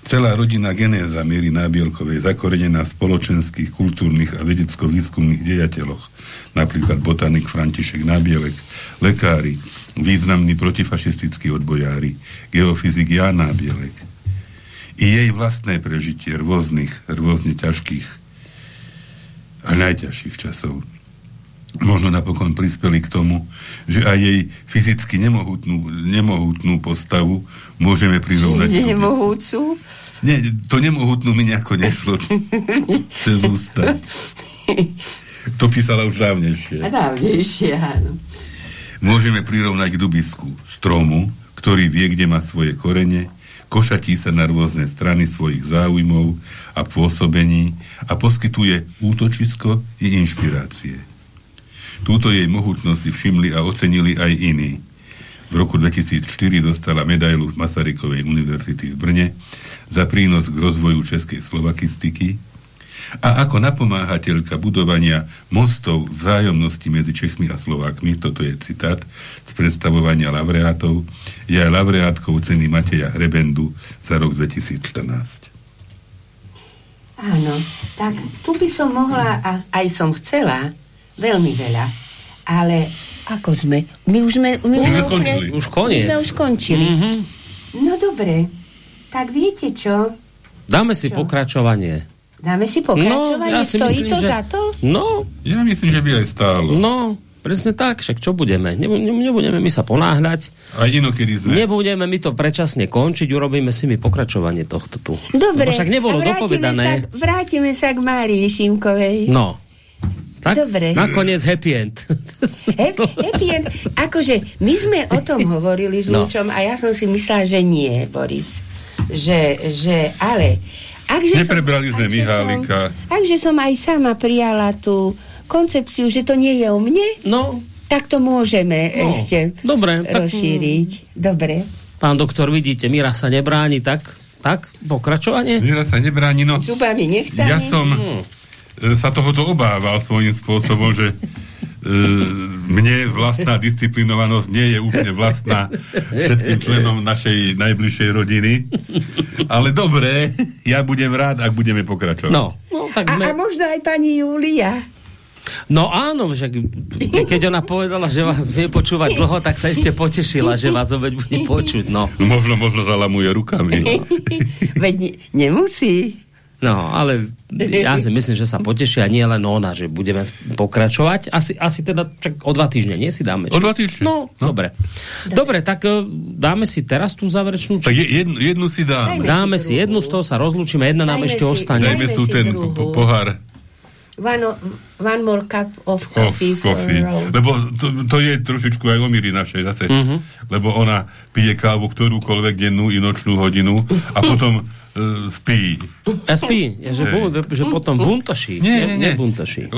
Celá rodina genéza Miery Nábielkovej zakorenená v spoločenských, kultúrnych a vedecko-výskumných dejateľoch, napríklad botanik František Nábielek, lekári, významní protifašistickí odbojári, geofyzik Jan Nábielek. I jej vlastné prežitie rôznych, rôzne ťažkých a najťažších časov možno napokon prispeli k tomu, že aj jej fyzicky nemohutnú, nemohutnú postavu môžeme prirovnať. Nemohúcu? Nie, to nemohutnú mi nejako nešlo cez ústa. To písala už dávnejšie. A dávnejšie, áno. Môžeme prirovnať k dubisku stromu, ktorý vie, kde má svoje korene, košatí sa na rôzne strany svojich záujmov a pôsobení a poskytuje útočisko i inšpirácie. Túto jej mohutnosť si všimli a ocenili aj iní. V roku 2004 dostala medailu Masarykovej univerzity v Brne za prínos k rozvoju českej slovakistiky a ako napomáhateľka budovania mostov vzájomnosti medzi Čechmi a Slovákmi, toto je citát z predstavovania laureátov, je aj laureátkou ceny Mateja Hrebendu za rok 2014. Áno, tak tu by som mohla, a aj som chcela, veľmi veľa. Ale ako sme? My už sme... My už, už, skončili. už koniec. My sme už skončili. Mm-hmm. No dobre, tak viete čo? Dáme si čo? pokračovanie. Dáme si pokračovanie? No, ja si Stojí myslím, to že... za to? No. Ja myslím, že by aj stálo. No. Presne tak, však čo budeme? Nebu- ne- Nebudeme my sa ponáhľať, Aj inokedy sme. nebudeme my to predčasne končiť, urobíme si my pokračovanie tohto tu. Dobre, Lebo však nebolo a vrátime dopovedané. Sa, vrátime sa k Márii Šimkovej. No. Tak Dobre. nakoniec happy end. Happy end. Akože my sme o tom hovorili s No. A ja som si myslela, že nie, Boris. Že, že ale... Akže Neprebrali sme akže Mihálika. Som, akže som aj sama prijala tú koncepciu, že to nie je o mne, No, tak to môžeme No, ešte dobre, tak- rozšíriť. Dobre. pán doktor, vidíte, Mira sa nebráni, tak, tak, pokračovanie? Mira sa nebráni, no. Zubami nechtami. Ja som e, sa tohoto obával svojím spôsobom, že e, mne vlastná disciplinovanosť nie je úplne vlastná všetkým členom našej najbližšej rodiny. Ale dobre, ja budem rád, ak budeme pokračovať. No, no tak A, sme... a možno aj pani Julia. No áno, však ke- keď ona povedala, že vás vie počúvať dlho, tak sa iste potešila, že vás obeď bude počuť, no. Možno, možno zalamuje rukami. Veď ne, nemusí. No, ale ja si myslím, že sa poteší a nie len ona, že budeme pokračovať. Asi, asi teda čak o dva týždne, nie si dáme? O dva týždne. No, no. dobre. Dobre, tak e, dáme si teraz tú záverečnú Tak jednu, jednu si dáme. Dajme Dáme si si jednu, z toho sa rozlúčime, jedna nám Dajme ešte si- ostane. Dajme Dajme tu si ten po- pohár One, one more cup of of coffee, for coffee. Lebo to, to je trošičku aj o Miri našej zase. Mhm. Lebo ona pije kávu ktorúkoľvek dennú i nočnú hodinu a potom spí. Spí, ja, že, bu, že potom buntoší. Nie, nie, nie. Nebuntoší.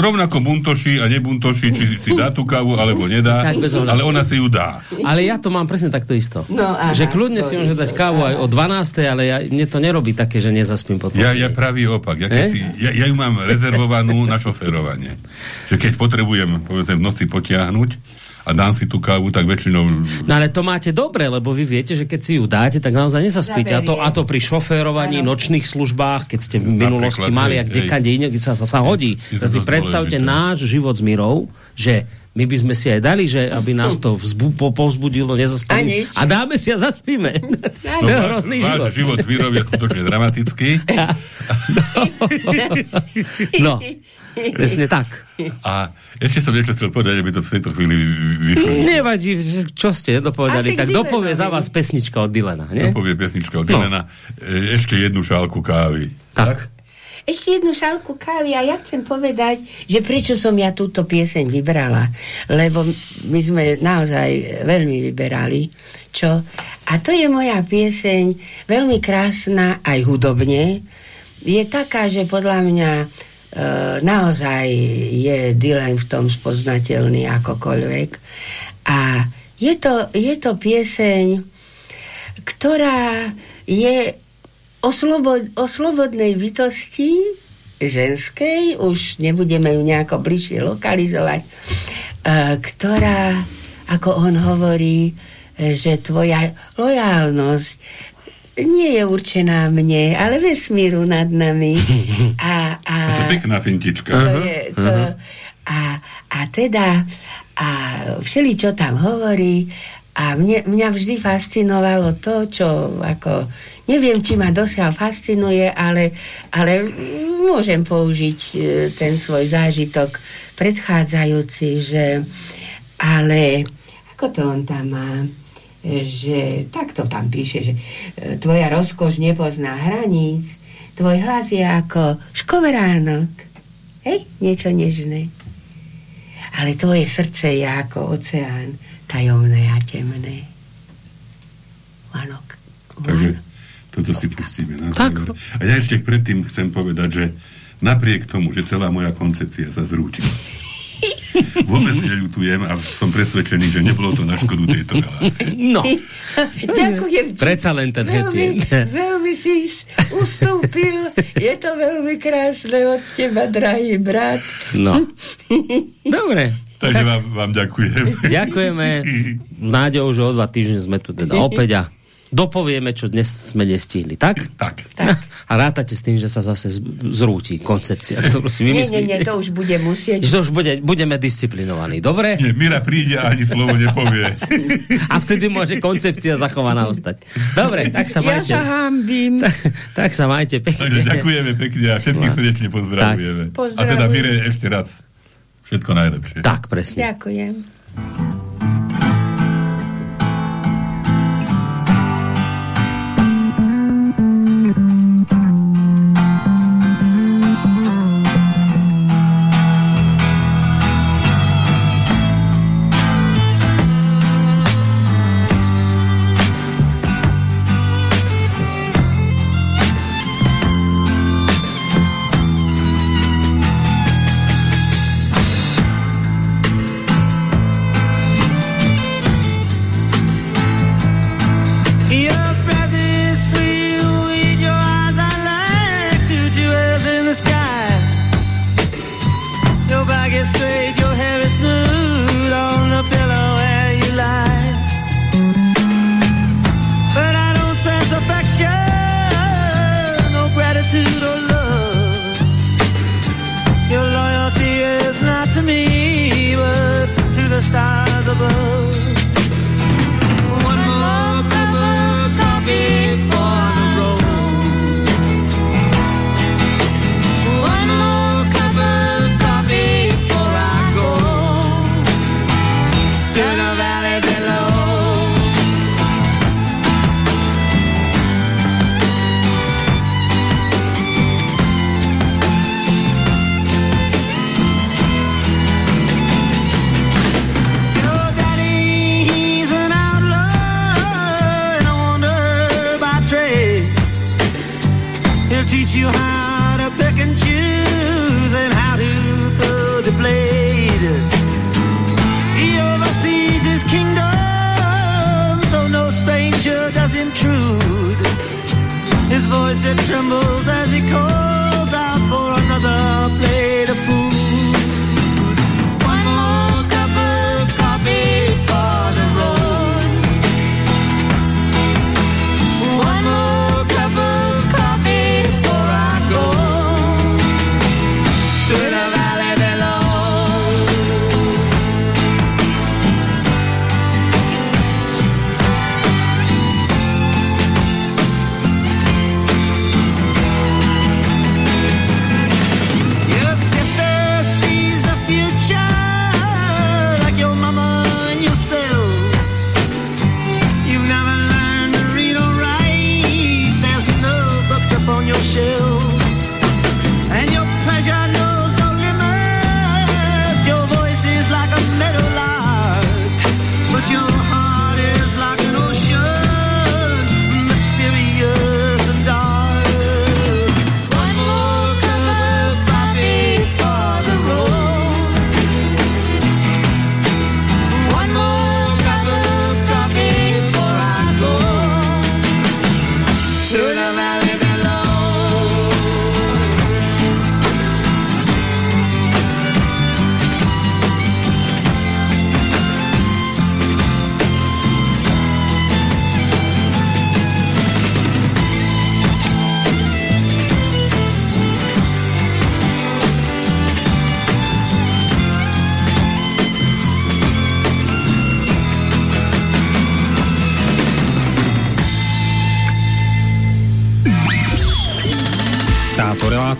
Rovnako buntoší a nebuntoší, či si dá tú kávu, alebo nedá, Tak ale ona si ju dá. Ale ja to mám presne takto isto. No, aha, že kľudne si môže dať kávu aj o 12. ale ja, mne to nerobí také, že nezaspím potom. Ja, ja pravý opak. Ja, Eh? si, ja, ja ju mám rezervovanú na šoferovanie. Že keď potrebujem povedzme, v noci potiahnuť a dám si tú kávu, tak väčšinou... No ale to máte dobre, lebo vy viete, že keď si ju dáte, tak naozaj nezaspíte. A to, a to pri šoférovaní, Áno. nočných službách, keď ste v minulosti mali, a kde kade sa, sa hodí. Si predstavte dôležité. náš život s Mirou, že my by sme si aj dali, že aby nás to vzbu, po, povzbudilo, A nezaspali. nič. A, dáme si a zaspíme. to je váš- hrozný váš život. život s Mírou je skutočne dramatický. No, presne tak. A ešte som niečo chcel povedať, aby to v tejto chvíli vy- vy- vyšlo. Nevadí, čo ste dopovedali, Asi k tak dopovie Dylanovi. za vás pesnička od Dylana, nie? To povie pesnička od No. Dylana. E, Ešte jednu šálku kávy. Tak. Ešte jednu šálku kávy a ja chcem povedať, že prečo som ja túto pieseň vybrala. Lebo my sme naozaj veľmi vyberali. Čo? A to je moja pieseň, veľmi krásna aj hudobne. Je taká, že podľa mňa e, naozaj je Dylan v tom spoznateľný akokoľvek. A je to, je to pieseň, ktorá je o, slobod, o slobodnej bytosti ženskej, už nebudeme ju nejako bližšie lokalizovať, e, ktorá, ako on hovorí, že tvoja lojálnosť nie je určená mne, ale vesmíru nad nami. A, a, To je pekná fintička. to je, to, a, a teda a všeli, čo tam hovorí a mne, mňa vždy fascinovalo to, čo ako neviem, či ma dosiaľ fascinuje, ale, ale môžem použiť e, ten svoj zážitok predchádzajúci, že ale ako to on tam má že takto tam píše, že e, tvoja rozkoš nepozná hraníc, tvoj hlas je ako škoveránok. Hej, niečo nežné. Ale tvoje srdce je ako oceán, tajomné a temné. Vanok. Takže toto si pustíme. Na Tak. záver. A ja ešte predtým chcem povedať, že napriek tomu, že celá moja koncepcia sa zrútila, vôbec neľutujem a som presvedčený, že nebolo to na škodu tejto relácie. No, Ďakujem ti. Predsa len ten veľmi, veľmi si ustúpil. Je to veľmi krásne od teba, drahý brat. no. Dobre. Takže vám, vám ďakujem. Ďakujeme. Nádejou, že o dva týždne sme tu teda opäť a dopovieme, čo dnes sme nestihli, tak? Tak. A rátate s tým, že sa zase zrúti koncepcia, ktorú si Nie, vymyslíte. nie, nie, to už bude musieť. Že už bude, budeme disciplinovaní, dobre? Nie, Mira príde a ani slovo nepovie. A vtedy môže koncepcia zachovaná ostať. Dobre, tak sa Ja majte. sa hambím. Tak, tak sa majte Takže pekne. ďakujeme pekne a všetkých srdečne pozdravujeme. Tak. A teda Mire ešte raz Všetko najlepšie. Tak, presne. Ďakujem. tremble.